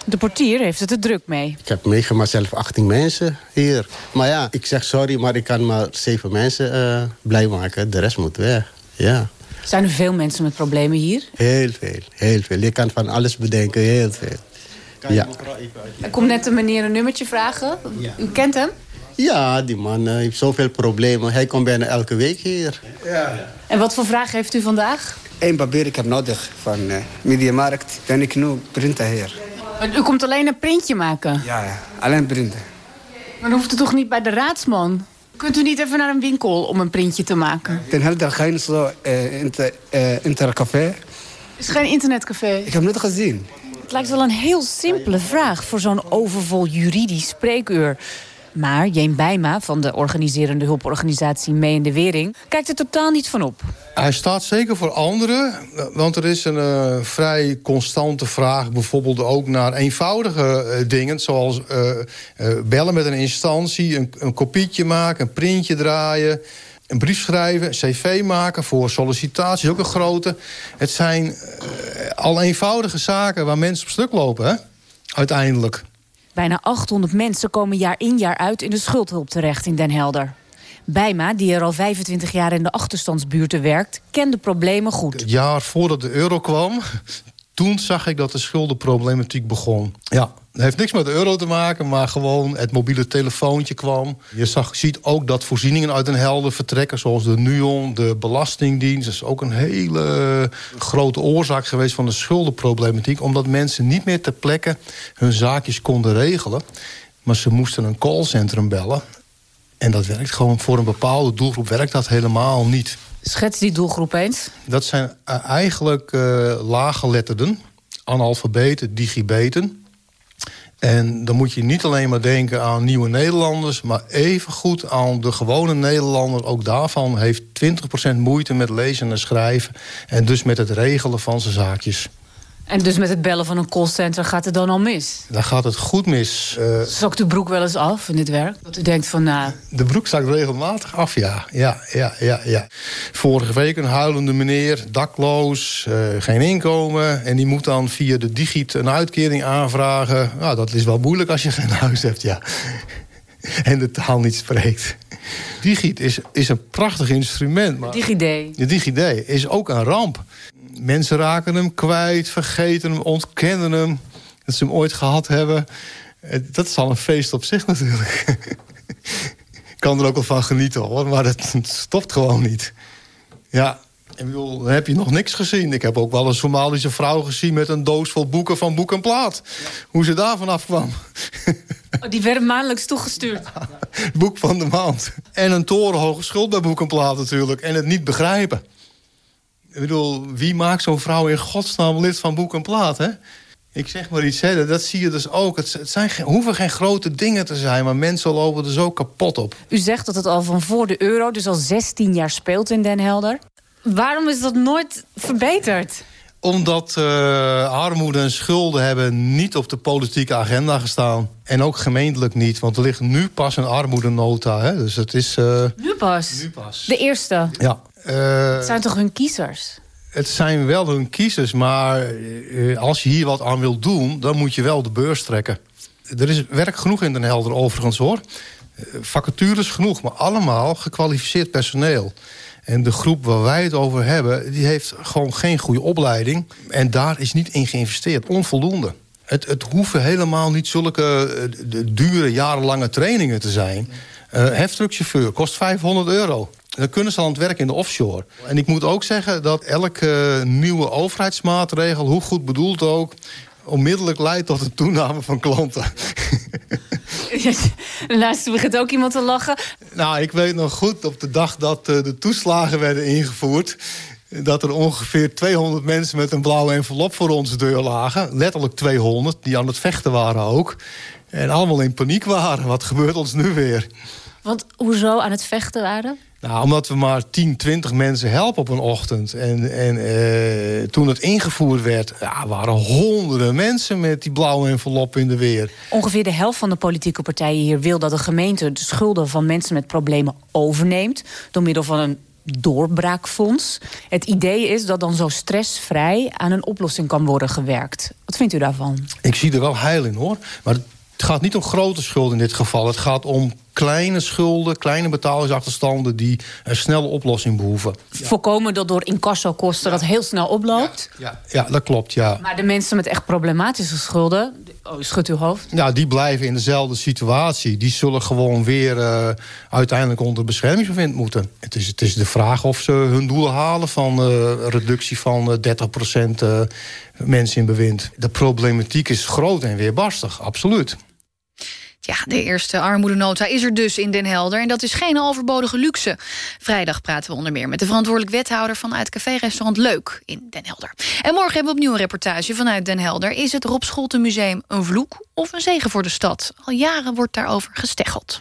De portier heeft het er druk mee. Ik heb meegemaakt zelf 18 mensen hier. Maar ja, ik zeg sorry, maar ik kan maar zeven mensen eh, blij maken. De rest moet weg, ja. Zijn er veel mensen met problemen hier? Heel veel, heel veel. Je kan van alles bedenken, heel veel. Ja. Er komt net een meneer een nummertje vragen. U kent hem? Ja, die man eh, heeft zoveel problemen. Hij komt bijna elke week hier. Ja. En wat voor vraag heeft u vandaag? Eén papier ik heb nodig van uh, Mediamarkt. Kan ik nu printen hier? U komt alleen een printje maken. Ja, ja. alleen printen. Maar dan hoeft u toch niet bij de raadsman? Kunt u niet even naar een winkel om een printje te maken? Ten helder geen zo uh, inter, uh, is geen internetcafé. Ik heb net gezien. Het lijkt wel een heel simpele vraag voor zo'n overvol juridisch spreekuur. Maar Jeen Bijma van de organiserende hulporganisatie Mee in de Wering... kijkt er totaal niet van op. Hij staat zeker voor anderen, want er is een eh, vrij constante vraag... bijvoorbeeld ook naar eenvoudige eh, dingen... zoals eh, bellen met een instantie, een, een kopietje maken, een printje draaien... een brief schrijven, een cv maken voor sollicitaties, ook een grote. Het zijn eh, al eenvoudige zaken waar mensen op stuk lopen, uiteindelijk. Bijna 800 mensen komen jaar in jaar uit in de schuldhulp terecht in Den Helder. Bijma, die er al 25 jaar in de achterstandsbuurten werkt... kent de problemen goed. Het jaar voordat de euro kwam, toen zag ik dat de schuldenproblematiek begon. Ja, het heeft niks met de euro te maken, maar gewoon het mobiele telefoontje kwam. Je zag, ziet ook dat voorzieningen uit een helder vertrekken... zoals de NUON, de Belastingdienst. Dat is ook een hele grote oorzaak geweest van de schuldenproblematiek... omdat mensen niet meer ter plekke hun zaakjes konden regelen... maar ze moesten een callcentrum bellen. En dat werkt gewoon voor een bepaalde doelgroep werkt dat helemaal niet. Schets die doelgroep eens. Dat zijn eh, eigenlijk eh laaggeletterden, analfabeten, digibeten. En dan moet je niet alleen maar denken aan nieuwe Nederlanders... maar evengoed aan de gewone Nederlander. Ook daarvan heeft 20% moeite met lezen en schrijven... en dus met het regelen van zijn zaakjes. En dus met het bellen van een callcenter gaat het dan al mis. Dan gaat het goed mis. Eh, Zakt uw broek wel eens af in dit werk? Dat u denkt van, nou... De broek zakt regelmatig af, ja. ja, ja, ja, ja. Vorige week een huilende meneer, dakloos, eh, geen inkomen... en die moet dan via de digit een uitkering aanvragen. Nou, dat is wel moeilijk als je geen huis hebt, ja. en de taal niet spreekt. Digit is, is een prachtig instrument. Maar DigiD. de DigiD is ook een ramp. Mensen raken hem kwijt, vergeten hem, ontkennen hem... dat ze hem ooit gehad hebben. Eh, Dat is al een feest op zich natuurlijk. Ik kan er ook wel van genieten hoor, maar het stopt gewoon niet. Ja, ik bedoel, dan heb je nog niks gezien. Ik heb ook wel een Somalische vrouw gezien met een doos vol boeken van Boek en Plaat. Hoe ze daar vanaf kwam. Oh, die werden maandelijks toegestuurd. Boek van de maand. En een torenhoge schuld bij Boek en Plaat natuurlijk. En het niet begrijpen. Ik bedoel, wie maakt zo'n vrouw in godsnaam lid van Boek en Plaat, hè? Ik zeg maar iets, hè, dat zie je dus ook. Het, zijn, geen- hoeven geen grote dingen te zijn, maar mensen lopen er zo kapot op. U zegt dat het al van voor de euro, dus al 16 jaar speelt in Den Helder. Waarom is dat nooit verbeterd? Omdat eh, armoede en schulden hebben niet op de politieke agenda gestaan. En ook gemeentelijk niet, want er ligt nu pas een armoedenota. Hè? Dus het is... eh, Nu pas. Nu pas. De eerste. ja, Het zijn toch hun kiezers? het zijn wel hun kiezers, maar eh, als je hier wat aan wilt doen... dan moet je wel de beurs trekken. Er is werk genoeg in Den Helder overigens, hoor. Eh, Vacatures genoeg, maar allemaal gekwalificeerd personeel. En de groep waar wij het over hebben... die heeft gewoon geen goede opleiding. En daar is niet in geïnvesteerd, onvoldoende. Het, het hoeven helemaal niet zulke eh, dure, jarenlange trainingen te zijn. Eh heftruckchauffeur kost 500 euro. Dan kunnen ze aan het werk in de offshore. En ik moet ook zeggen dat elke eh, nieuwe overheidsmaatregel... hoe goed bedoeld ook, onmiddellijk leidt tot een toename van klanten. Laatst begint ook iemand te lachen. Nou, ik weet nog goed op de dag dat eh, de toeslagen werden ingevoerd... dat er ongeveer 200 mensen met een blauwe envelop voor onze deur lagen. Letterlijk 200, die aan het vechten waren ook. En allemaal in paniek waren. Wat gebeurt ons nu weer? Want hoezo aan het vechten waren? Nou, omdat we maar 10, 20 mensen helpen op een ochtend. En, en eh, toen het ingevoerd werd, ja, waren honderden mensen met die blauwe envelop in de weer. Ongeveer de helft van de politieke partijen hier wil dat de gemeente de schulden van mensen met problemen overneemt. Door middel van een doorbraakfonds. Het idee is dat dan zo stressvrij aan een oplossing kan worden gewerkt. Wat vindt u daarvan? Ik zie er wel heil in hoor. Maar het gaat niet om grote schulden in dit geval. Het gaat om kleine schulden, kleine betalingsachterstanden... die een snelle oplossing behoeven. Voorkomen dat door incassokosten dat heel snel oploopt. Ja, ja dat klopt, ja. Maar de mensen met echt problematische schulden... Oh, schudt uw hoofd. Ja, die blijven in dezelfde situatie. Die zullen gewoon weer eh, uiteindelijk onder beschermingsbevind moeten. Het is, het is de vraag of ze hun doelen halen van eh, reductie van eh, 30% eh, mensen in bewind. De problematiek is groot en weerbarstig, absoluut. Ja, de eerste armoedenota is er dus in Den Helder... en dat is geen overbodige luxe. Vrijdag praten we onder meer met de verantwoordelijk wethouder... vanuit café-restaurant Leuk in Den Helder. En morgen hebben we opnieuw een reportage vanuit Den Helder. Is het Rob Scholten Museum een vloek of een zegen voor de stad? Al jaren wordt daarover gesteggeld.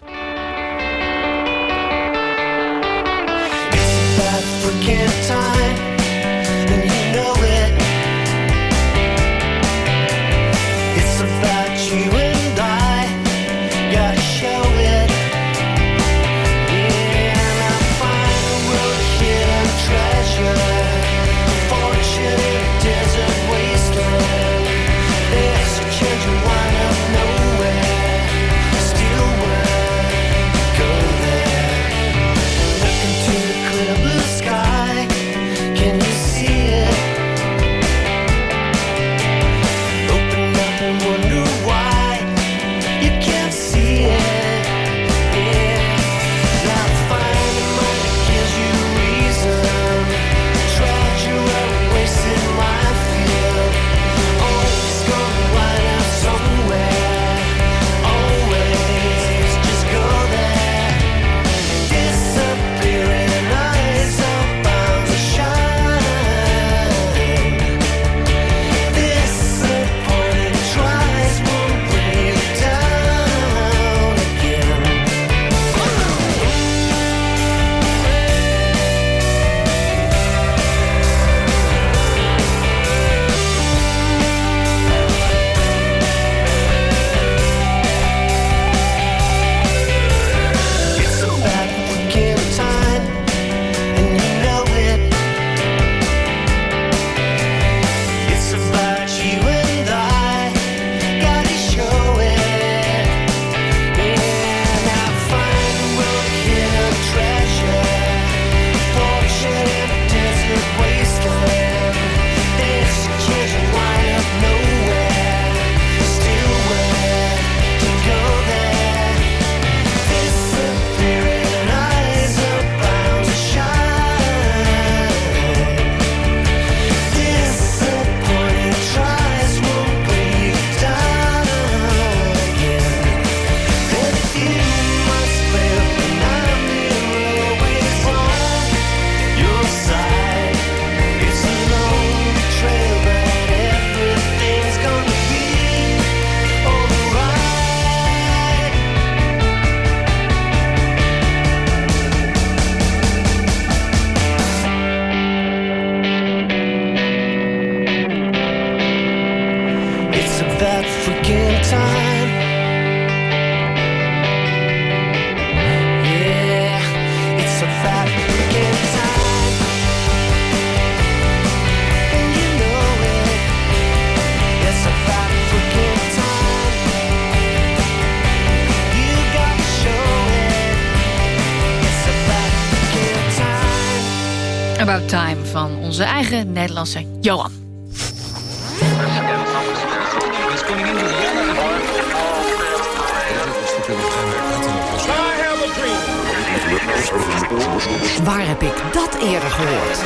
Nederlandse Johan. Waar heb ik dat eerder gehoord?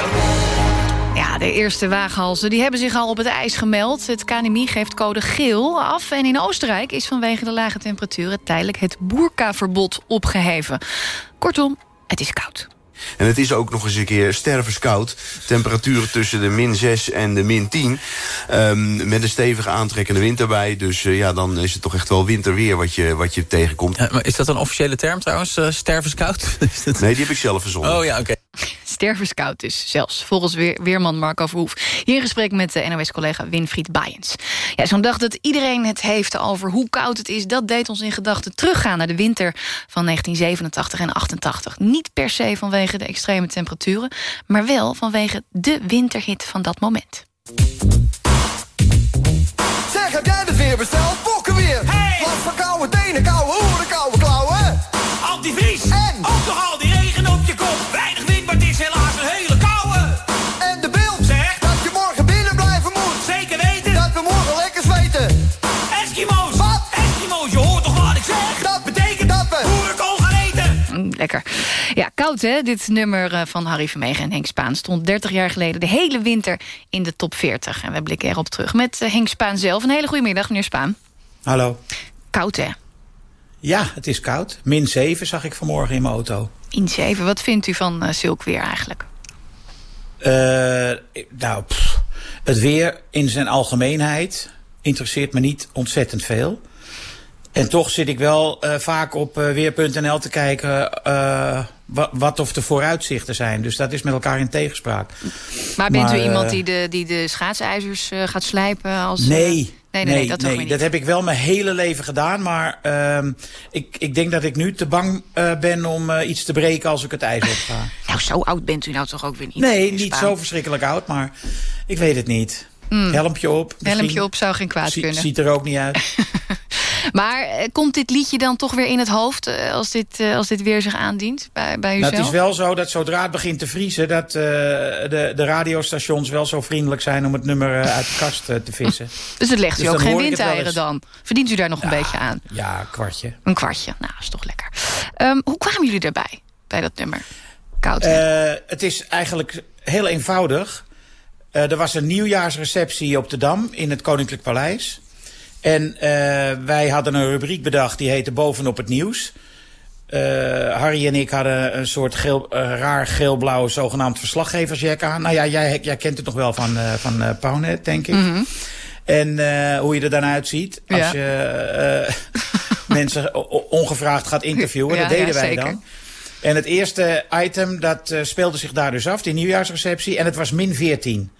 Ja, de eerste waaghalzen die hebben zich al op het ijs gemeld. Het KNMI geeft code geel af. En in Oostenrijk is vanwege de lage temperaturen... tijdelijk het boerkaverbod opgeheven. Kortom, het is koud. En het is ook nog eens een keer stervenskoud. Temperaturen tussen de min 6 en de min 10. Ehm, met een stevige aantrekkende wind erbij. Dus eh, ja, dan is het toch echt wel winterweer wat je, wat je tegenkomt. maar is dat een officiële term trouwens, uh, stervenskoud? Nee, die heb ik zelf verzonnen. Oh ja, oké. Stervenskoud dus, zelfs volgens weer, weerman Marco Verhoef. Hier in gesprek met de NOS-collega Winfried Baaiens. Ja, Zo'n dag dat iedereen het heeft over hoe koud het is... dat deed ons in gedachten teruggaan naar de winter van 1987 en 88. Niet per se vanwege de extreme temperaturen... maar wel vanwege de winterhit van dat moment. Zeg, heb jij het weer besteld? Fokken weer! Hey! Last van koude tenen, koude hoeren, lekker. Ja, koud hè? Dit nummer eh, van Harry Vermegen en Henk Spaan... stond 30 jaar geleden de hele winter in de top 40. En we blikken erop terug met eh, Henk Spaan zelf. Een hele goede middag, meneer Spaan. Hallo. Koud hè? Ja, het is koud. Min 7 zag ik vanmorgen in mijn auto. In 7, wat vindt u van uh, zulk weer eigenlijk? Uh, nou, pff, het weer in zijn algemeenheid interesseert me niet ontzettend veel. En toch zit ik wel uh, vaak op uh, weer.nl te kijken uh, wat, wat of de vooruitzichten zijn. Dus dat is met elkaar in tegenspraak. Maar bent maar, u iemand die de, die de schaatsijzers gaat slijpen? Als, nee, nee, nee, nee, dat, nee, dat heb ik wel mijn hele leven gedaan. Maar ehm, ik, ik denk dat ik nu te bang ben om iets te breken als ik het ijs opga. nou, zo oud bent u nou toch ook weer niet? Nee, niet zo verschrikkelijk oud, maar ik weet het niet. Mm. Helmpje op. Helmpje op zou geen kwaad kunnen. Ziet er ook niet uit. maar uh, komt dit liedje dan toch weer in het hoofd... Uh, als, dit, uh, als dit weer zich aandient bij, bij uzelf? Nou, het is wel zo dat zodra het begint te vriezen... dat de, de radiostations wel zo vriendelijk zijn... om het nummer uit de kast te vissen. dus het legt u dus ook geen windeieren dan? Verdient u daar nog ja, een beetje aan? Ja, een kwartje. Een kwartje, nou, is toch lekker. Um, hoe kwamen jullie daarbij, bij dat nummer? Koud, het is eigenlijk heel eenvoudig... Uh, er was een nieuwjaarsreceptie op de Dam in het Koninklijk Paleis. En uh, wij hadden een rubriek bedacht die heette Bovenop het Nieuws. Uh, Harry en ik hadden een soort geel, raar geel-blauw zogenaamd verslaggeversjack aan. Nou ja, jij, jij kent het nog wel van, van Pownet, denk ik. Mm -hmm. En hoe je er dan uitziet als ja. je mensen ongevraagd gaat interviewen. Ja, dat deden ja, wij dan. En het eerste item, dat speelde zich daar dus af, die nieuwjaarsreceptie. En het was min 14.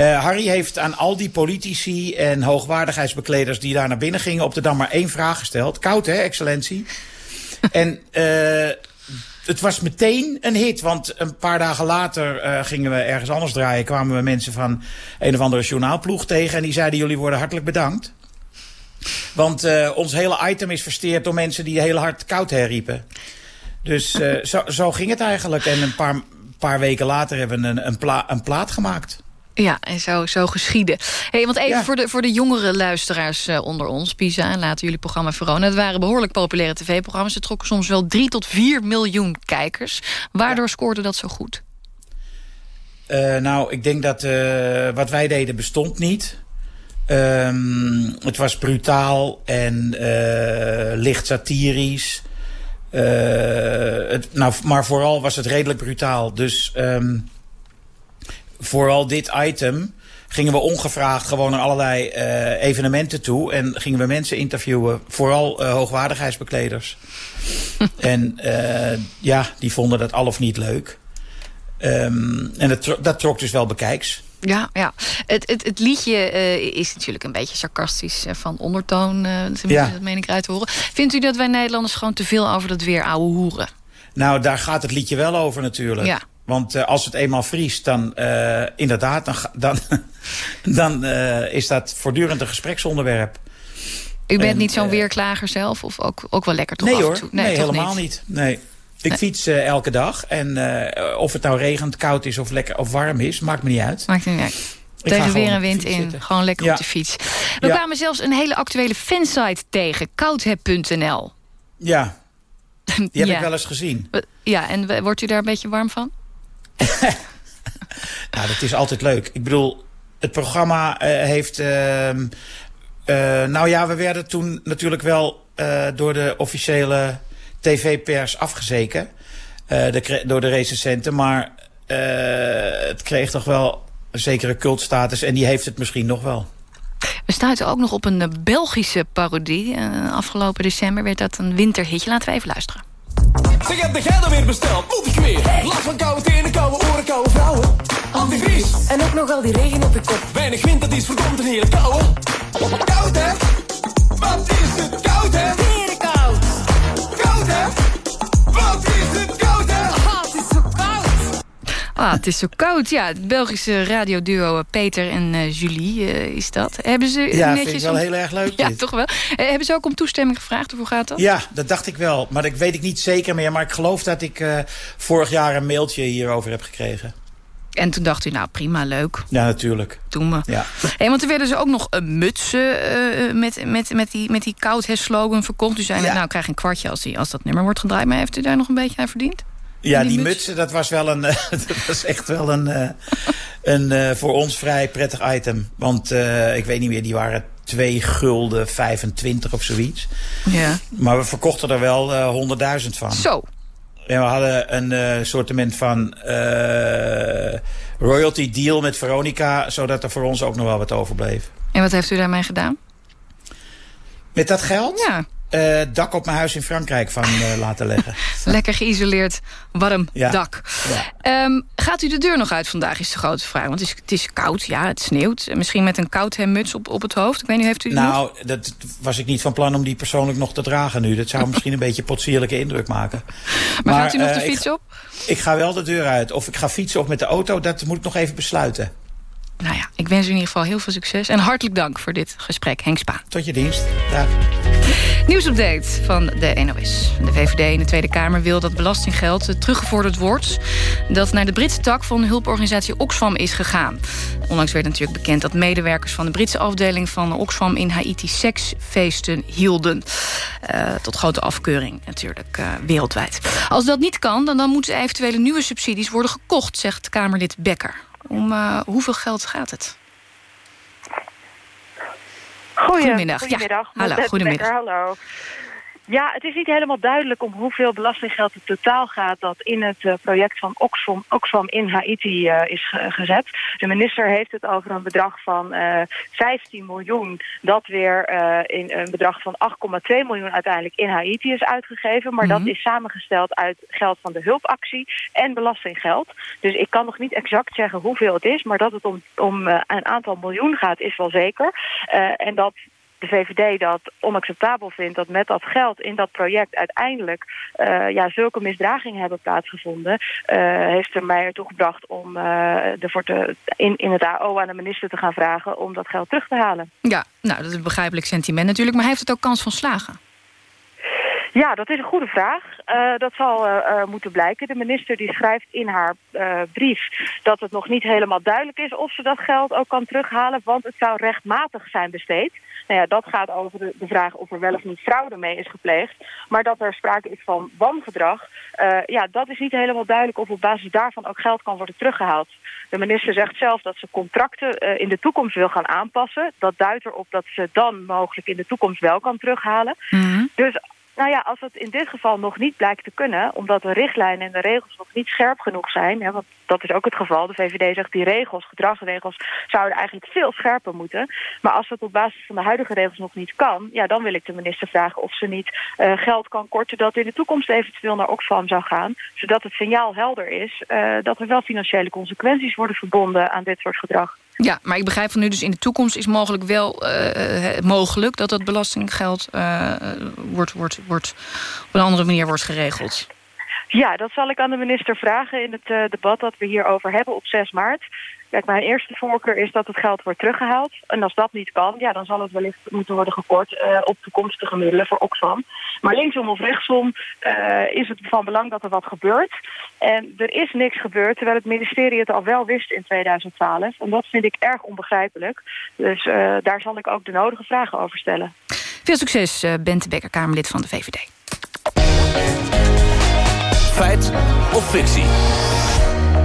Uh, Harry heeft aan al die politici en hoogwaardigheidsbekleders... die daar naar binnen gingen op de Dam maar één vraag gesteld. Koud, hè, excellentie? en uh, het was meteen een hit. Want een paar dagen later uh, gingen we ergens anders draaien. Kwamen we mensen van een of andere journaalploeg tegen. En die zeiden, jullie worden hartelijk bedankt. Want ons hele item is versteerd door mensen die heel hard koud herriepen. Dus zo, zo, ging het eigenlijk. En een paar, paar weken later hebben we een, een, pla een plaat gemaakt. Ja, en zo, zo geschieden. Hey, want even ja. voor, de, voor de jongere luisteraars uh, onder ons... Pisa en later jullie programma Verona... het waren behoorlijk populaire tv-programma's. Ze trokken soms wel 3 tot 4 miljoen kijkers. Waardoor ja. scoorde dat zo goed? Uh, nou, ik denk dat uh, wat wij deden bestond niet. Um, het was brutaal en licht satirisch. het, nou, maar vooral was het redelijk brutaal. Dus... Um, vooral dit item gingen we ongevraagd gewoon naar allerlei uh, evenementen toe. En gingen we mensen interviewen. Vooral uh, hoogwaardigheidsbekleders. en uh, ja, die vonden dat al of niet leuk. Um, en dat, tro dat trok dus wel bekijks. Ja, ja. Het, het, het liedje uh, is natuurlijk een beetje sarcastisch uh, van ondertoon. Uh, ja. Dat meen ik eruit te horen. Vindt u dat wij Nederlanders gewoon te veel over dat weer ouwe hoeren? Nou, daar gaat het liedje wel over natuurlijk. Ja. Want uh, als het eenmaal vriest, dan uh, inderdaad, dan, dan, dan uh, is dat voortdurend een gespreksonderwerp. U bent en, niet zo'n weerklager zelf? Of ook, ook wel lekker toch nee, af hoor, toe? Nee, nee helemaal niet. niet. Nee. Ik nee. fiets elke dag. En of het nou regent, koud is of, lekker, of warm is, maakt me niet uit. Maakt niet uit. Tegen weer en wind in. Zitten. Gewoon lekker ja. op de fiets. We ja. kwamen zelfs een hele actuele fansite tegen. Koudheb.nl. Ja, die heb ja. ik wel eens gezien. Ja, en wordt u daar een beetje warm van? nou, dat is altijd leuk. Ik bedoel, het programma uh, heeft... Uh, uh, nou ja, we werden toen natuurlijk wel uh, door de officiële tv-pers afgezeken. Door de recensenten. Maar het kreeg toch wel een zekere cultstatus. En die heeft het misschien nog wel. We stuiten ook nog op een Belgische parodie. afgelopen december werd dat een winterhitje. Laten we even luisteren. Zeg, heb jij dan weer besteld? Moet ik weer? Hey. Last van koude tenen, koude oren, koude vrouwen. Antivries. En ook nog al die regen op je kop. Weinig wind, dat is verdomd een hele koude. Koud, hè? Wat is het koud, hè? Koud, hè? Wat is het koud, Ah, het is zo koud. Ja, het Belgische radioduo Peter en uh, Julie uh, is dat. Hebben ze ja, netjes vind ik wel om... heel erg leuk. Ja, dit. toch wel. Hebben ze ook om toestemming gevraagd? Of hoe gaat dat? Ja, dat dacht ik wel. Maar dat weet ik niet zeker meer. Maar ik geloof dat ik vorig jaar een mailtje hierover heb gekregen. En toen dacht u, nou prima, leuk. Ja, natuurlijk. Doen we. Ja. Hey, want er werden ze ook nog een mutsen uh, met, met, met die, met die slogan verkocht. U zei Ja. nou krijg een kwartje als, die, als dat nummer wordt gedraaid. Maar heeft u daar nog een beetje aan verdiend? Ja, die die, muts? mutsen, dat was wel een, eh, dat was echt wel een, eh, een eh, voor ons vrij prettig item. Want ik weet niet meer, die waren 2 gulden 25 of zoiets. Ja. Maar we verkochten er wel eh 100.000 van. Zo. En we hadden een eh sortiment van eh, royalty deal met Veronica... zodat er voor ons ook nog wel wat overbleef. En wat heeft u daarmee gedaan? Met dat geld? Ja. Eh, dak op mijn huis in Frankrijk van eh, laten leggen. Lekker geïsoleerd, warm Ja. dak. Ja. Ehm, gaat u de deur nog uit vandaag, is de grote vraag. Want het is, het is koud, ja, het sneeuwt. Misschien met een koudhemmuts op, op het hoofd. Ik weet niet, heeft u nog? Nou, dat was ik niet van plan om die persoonlijk nog te dragen nu. Dat zou misschien een beetje potsierlijke indruk maken. Maar gaat u nog de eh, ik- fiets op? Ik ga wel de deur uit. Of ik ga fietsen of met de auto, dat moet ik nog even besluiten. Nou ja, ik wens u in ieder geval heel veel succes. En hartelijk dank voor dit gesprek, Henk Spaan. Tot je dienst. Dag. Nieuwsupdate van de NOS. De VVD in de Tweede Kamer wil dat belastinggeld teruggevorderd wordt... dat naar de Britse tak van hulporganisatie Oxfam is gegaan. Onlangs werd natuurlijk bekend dat medewerkers van de Britse afdeling... van Oxfam in Haiti seksfeesten hielden. Eh, tot grote afkeuring natuurlijk eh, wereldwijd. Als dat niet kan, dan, dan moeten eventuele nieuwe subsidies worden gekocht... zegt Kamerlid Becker. Om eh, hoeveel geld gaat het? Goeie- Goedemiddag. Ja, Goedemiddag. hallo, goedemiddag. Hallo. Ja, het is niet helemaal duidelijk om hoeveel belastinggeld het totaal gaat... dat in het eh, project van Oxfam, Oxfam in Haiti eh, is ge- gezet. De minister heeft het over een bedrag van eh 15 miljoen... dat weer eh, in een bedrag van 8,2 miljoen uiteindelijk in Haiti is uitgegeven. Maar Mhm. dat is samengesteld uit geld van de hulpactie en belastinggeld. Dus ik kan nog niet exact zeggen hoeveel het is... maar dat het om, om eh, een aantal miljoen gaat is wel zeker. Eh, en dat de VVD dat onacceptabel vindt dat met dat geld in dat project uiteindelijk eh, ja, zulke misdragingen hebben plaatsgevonden, eh, heeft er mij ertoe gebracht om eh, ervoor te, in, in het AO aan de minister te gaan vragen om dat geld terug te halen. Ja, nou, dat is een begrijpelijk sentiment natuurlijk. Maar heeft het ook kans van slagen? Ja, dat is een goede vraag. Eh, dat zal eh, eh, moeten blijken. De minister die schrijft in haar brief dat het nog niet helemaal duidelijk is of ze dat geld ook kan terughalen, want het zou rechtmatig zijn besteed. Nou ja, dat gaat over de, de vraag of er wel of niet fraude mee is gepleegd. Maar dat er sprake is van wangedrag, ja, dat is niet helemaal duidelijk of op basis daarvan ook geld kan worden teruggehaald. De minister zegt zelf dat ze contracten in de toekomst wil gaan aanpassen. Dat duidt erop dat ze dan mogelijk in de toekomst wel kan terughalen. Dus nou ja, als het in dit geval nog niet blijkt te kunnen... omdat de richtlijnen en de regels nog niet scherp genoeg zijn... Hè, want dat is ook het geval, de VVD zegt die regels, gedragsregels... zouden eigenlijk veel scherper moeten. Maar als het op basis van de huidige regels nog niet kan... ja, dan wil ik de minister vragen of ze niet eh, geld kan korten... dat in de toekomst eventueel naar Oxfam zou gaan... zodat het signaal helder is eh, dat er wel financiële consequenties worden verbonden... aan dit soort gedrag. Ja, maar ik begrijp van nu dus in de toekomst is mogelijk wel eh, eh, mogelijk... dat dat belastinggeld eh, wordt, wordt, wordt, op een andere manier wordt geregeld. Ja, dat zal ik aan de minister vragen in het eh, debat dat we hierover hebben op 6 maart. Kijk, mijn eerste voorkeur is dat het geld wordt teruggehaald. En als dat niet kan, ja, dan zal het wellicht moeten worden gekort eh, op toekomstige middelen voor Oxfam. Maar linksom of rechtsom eh, is het van belang dat er wat gebeurt. En er is niks gebeurd, terwijl het ministerie het al wel wist in 2012. En dat vind ik erg onbegrijpelijk. Dus daar zal ik ook de nodige vragen over stellen. Veel succes, Bente Becker, Kamerlid van de VVD. Feit of fictie?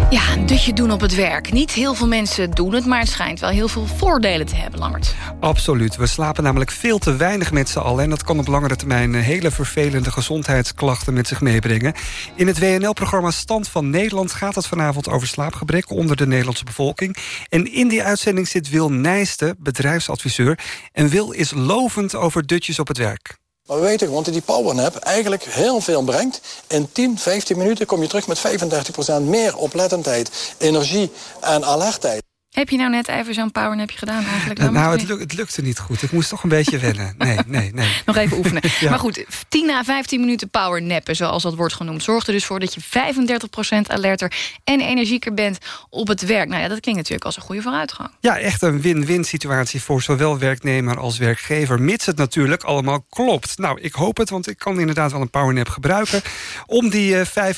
Ja, een dutje doen op het werk. Niet heel veel mensen doen het, maar het schijnt wel heel veel voordelen te hebben, Lammert. Absoluut. We slapen namelijk veel te weinig met z'n allen... en dat kan op langere termijn eh, hele vervelende gezondheidsklachten met zich meebrengen. In het WNL-programma Stand van Nederland gaat het vanavond over slaapgebrek... onder de Nederlandse bevolking. En in die uitzending zit Wil Nijsten, bedrijfsadviseur. En Wil is lovend over dutjes op het werk. Maar we weten gewoon dat die powernap eigenlijk heel veel brengt. In 10, 15 minuten kom je terug met 35% meer oplettendheid, energie en alertheid. Heb je nou net even zo'n powernapje gedaan eigenlijk? Eh, nou, of het, luk- het lukte niet goed. Ik moest toch een beetje wennen. Nee, nee, nee. Nog even oefenen. Ja. Maar goed, 10 à 15 minuten powernappen, zoals dat wordt genoemd... zorgt er dus voor dat je 35% alerter en energieker bent op het werk. Nou ja, dat klinkt natuurlijk als een goede vooruitgang. Ja, echt een win-win situatie voor zowel werknemer als werkgever. Mits het natuurlijk allemaal klopt. Nou, ik hoop het, want ik kan inderdaad wel een powernap gebruiken. Om die eh,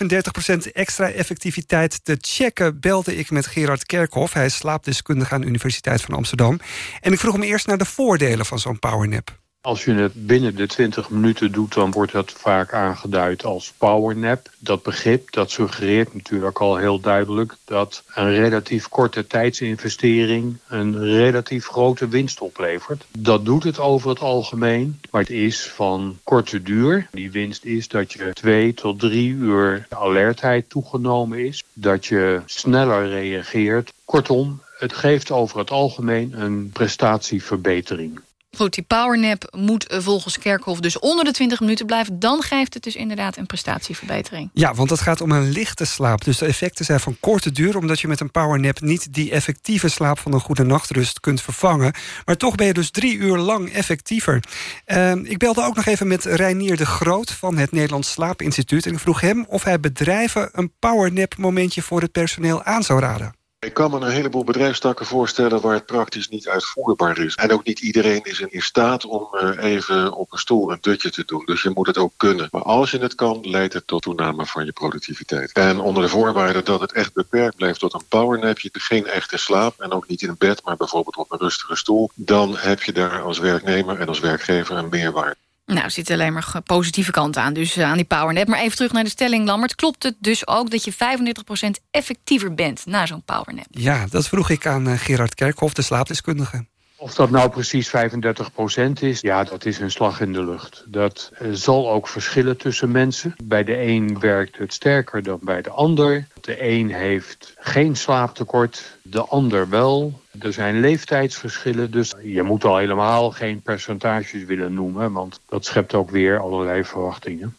35% extra effectiviteit te checken... belde ik met Gerard Kerkhoff. Hij is slaapdeskundige aan de Universiteit van Amsterdam. En ik vroeg hem eerst naar de voordelen van zo'n powernap. Als je het binnen de 20 minuten doet, dan wordt dat vaak aangeduid als powernap. Dat begrip dat suggereert natuurlijk al heel duidelijk dat een relatief korte tijdsinvestering een relatief grote winst oplevert. Dat doet het over het algemeen, maar het is van korte duur. Die winst is dat je twee tot drie uur alertheid toegenomen is, dat je sneller reageert. Kortom, het geeft over het algemeen een prestatieverbetering. Goed, die powernap moet eh, volgens Kerkhoff dus onder de 20 minuten blijven. Dan geeft het dus inderdaad een prestatieverbetering. Ja, want het gaat om een lichte slaap. Dus de effecten zijn van korte duur... omdat je met een powernap niet die effectieve slaap... van een goede nachtrust kunt vervangen. Maar toch ben je dus drie uur lang effectiever. Uh, ik belde ook nog even met Reinier de Groot... van het Nederlands Slaapinstituut. En ik vroeg hem of hij bedrijven... een powernap momentje voor het personeel aan zou raden. Ik kan me een heleboel bedrijfstakken voorstellen waar het praktisch niet uitvoerbaar is. En ook niet iedereen is in staat om uh, even op een stoel een dutje te doen. Dus je moet het ook kunnen. Maar als je het kan, leidt het tot toename van je productiviteit. En onder de voorwaarde dat het echt beperkt blijft tot een powernapje, geen echte slaap en ook niet in bed, maar bijvoorbeeld op een rustige stoel, dan heb je daar als werknemer en als werkgever een meerwaarde. Nou, er zit alleen maar positieve kant aan, dus uh, aan die powernap. Maar even terug naar de stelling, Lammert. Klopt het dus ook dat je 35% effectiever bent na zo'n powernap? Ja, dat vroeg ik aan uh, Gerard Kerkhoff, de slaapdeskundige. Of dat nou precies 35% is, ja, dat is een slag in de lucht. Dat uh, zal ook verschillen tussen mensen. Bij de een werkt het sterker dan bij de ander. De een heeft geen slaaptekort, de ander wel. Er zijn leeftijdsverschillen, dus je moet al helemaal geen percentages willen noemen... want dat schept ook weer allerlei verwachtingen.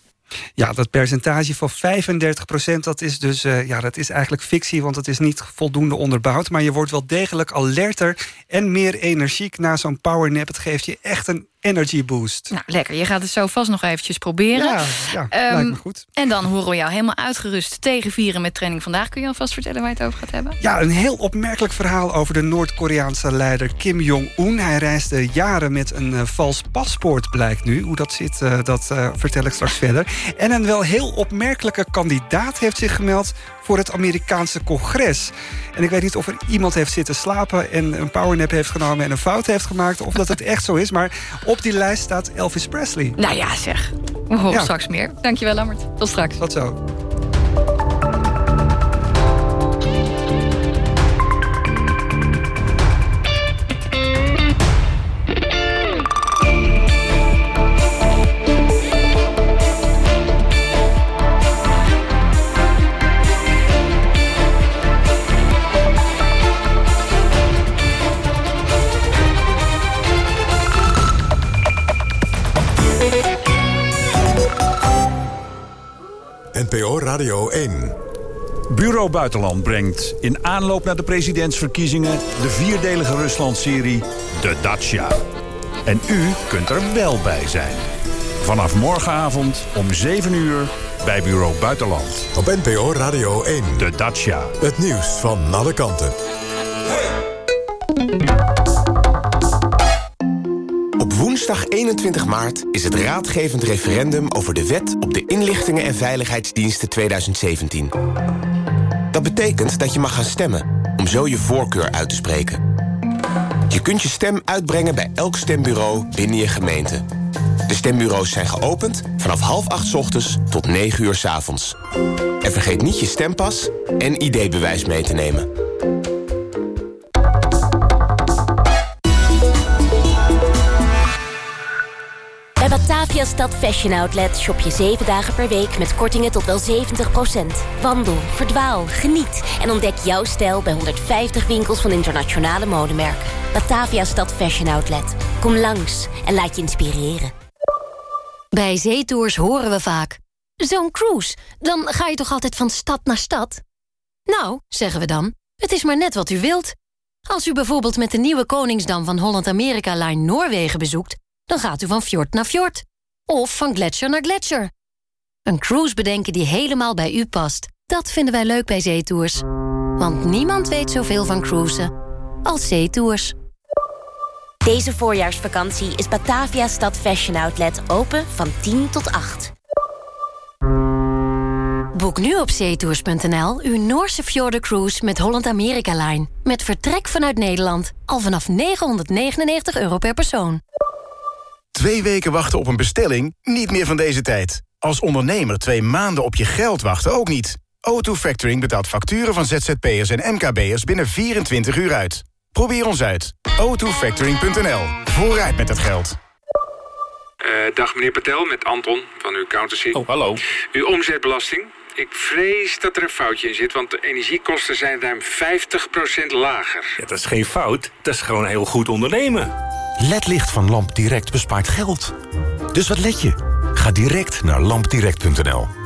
Ja, dat percentage van 35 procent, dat is dus uh, ja, dat is eigenlijk fictie, want het is niet voldoende onderbouwd. Maar je wordt wel degelijk alerter en meer energiek na zo'n powernap. Het geeft je echt een energy boost. Nou, lekker. Je gaat het zo vast nog eventjes proberen. Ja, ja um, lijkt me goed. En dan horen we jou helemaal uitgerust tegen vieren met training vandaag. Kun je alvast vertellen waar je het over gaat hebben? Ja, een heel opmerkelijk verhaal over de Noord-Koreaanse leider Kim Jong-un. Hij reisde jaren met een uh, vals paspoort, blijkt nu. Hoe dat zit, uh, dat uh, vertel ik straks verder. En een wel heel opmerkelijke kandidaat heeft zich gemeld voor het Amerikaanse congres. En ik weet niet of er iemand heeft zitten slapen... en een powernap heeft genomen en een fout heeft gemaakt... of dat het echt zo is, maar op die lijst staat Elvis Presley. Nou ja, zeg. We horen ja. straks meer. Dankjewel, Lammert. Tot straks. Tot zo. NPO Radio 1. Bureau Buitenland brengt in aanloop naar de presidentsverkiezingen... de vierdelige Rusland-serie De Dacia. En u kunt er wel bij zijn. Vanaf morgenavond om 7 uur bij Bureau Buitenland. Op NPO Radio 1. De Dacia. Het nieuws van alle kanten. Woensdag 21 maart is het raadgevend referendum over de wet op de inlichtingen en veiligheidsdiensten 2017. Dat betekent dat je mag gaan stemmen, om zo je voorkeur uit te spreken. Je kunt je stem uitbrengen bij elk stembureau binnen je gemeente. De stembureaus zijn geopend vanaf half acht ochtends tot 9 uur s avonds. En vergeet niet je stempas en ID-bewijs mee te nemen. Stad Fashion Outlet shop je 7 dagen per week met kortingen tot wel 70%. Wandel, verdwaal, geniet en ontdek jouw stijl bij 150 winkels van internationale modemerken. Batavia Stad Fashion Outlet. Kom langs en laat je inspireren. Bij zeetours horen we vaak... Zo'n cruise, dan ga je toch altijd van stad naar stad? Nou, zeggen we dan, het is maar net wat u wilt. Als u bijvoorbeeld met de nieuwe Koningsdam van Holland-Amerika Line Noorwegen bezoekt... dan gaat u van fjord naar fjord. Of van gletsjer naar gletsjer. Een cruise bedenken die helemaal bij u past. Dat vinden wij leuk bij zeetours. Want niemand weet zoveel van cruisen als zeetours. Deze voorjaarsvakantie is Batavia Stad Fashion Outlet open van 10 tot 8. Boek nu op zeetours.nl uw Noorse Cruise met Holland America Line. Met vertrek vanuit Nederland. Al vanaf 999 euro per persoon. Twee weken wachten op een bestelling? Niet meer van deze tijd. Als ondernemer twee maanden op je geld wachten ook niet. O2 Factoring betaalt facturen van ZZP'ers en MKB'ers binnen 24 uur uit. Probeer ons uit. o2factoring.nl. Vooruit met het geld. Eh, dag meneer Patel, met Anton van uw accountancy. Oh, hallo. Uw omzetbelasting. Ik vrees dat er een foutje in zit, want de energiekosten zijn ruim 50% lager. Ja, dat is geen fout, dat is gewoon heel goed ondernemen. LED-licht van Lamp Direct bespaart geld. Dus wat let je? Ga direct naar lampdirect.nl.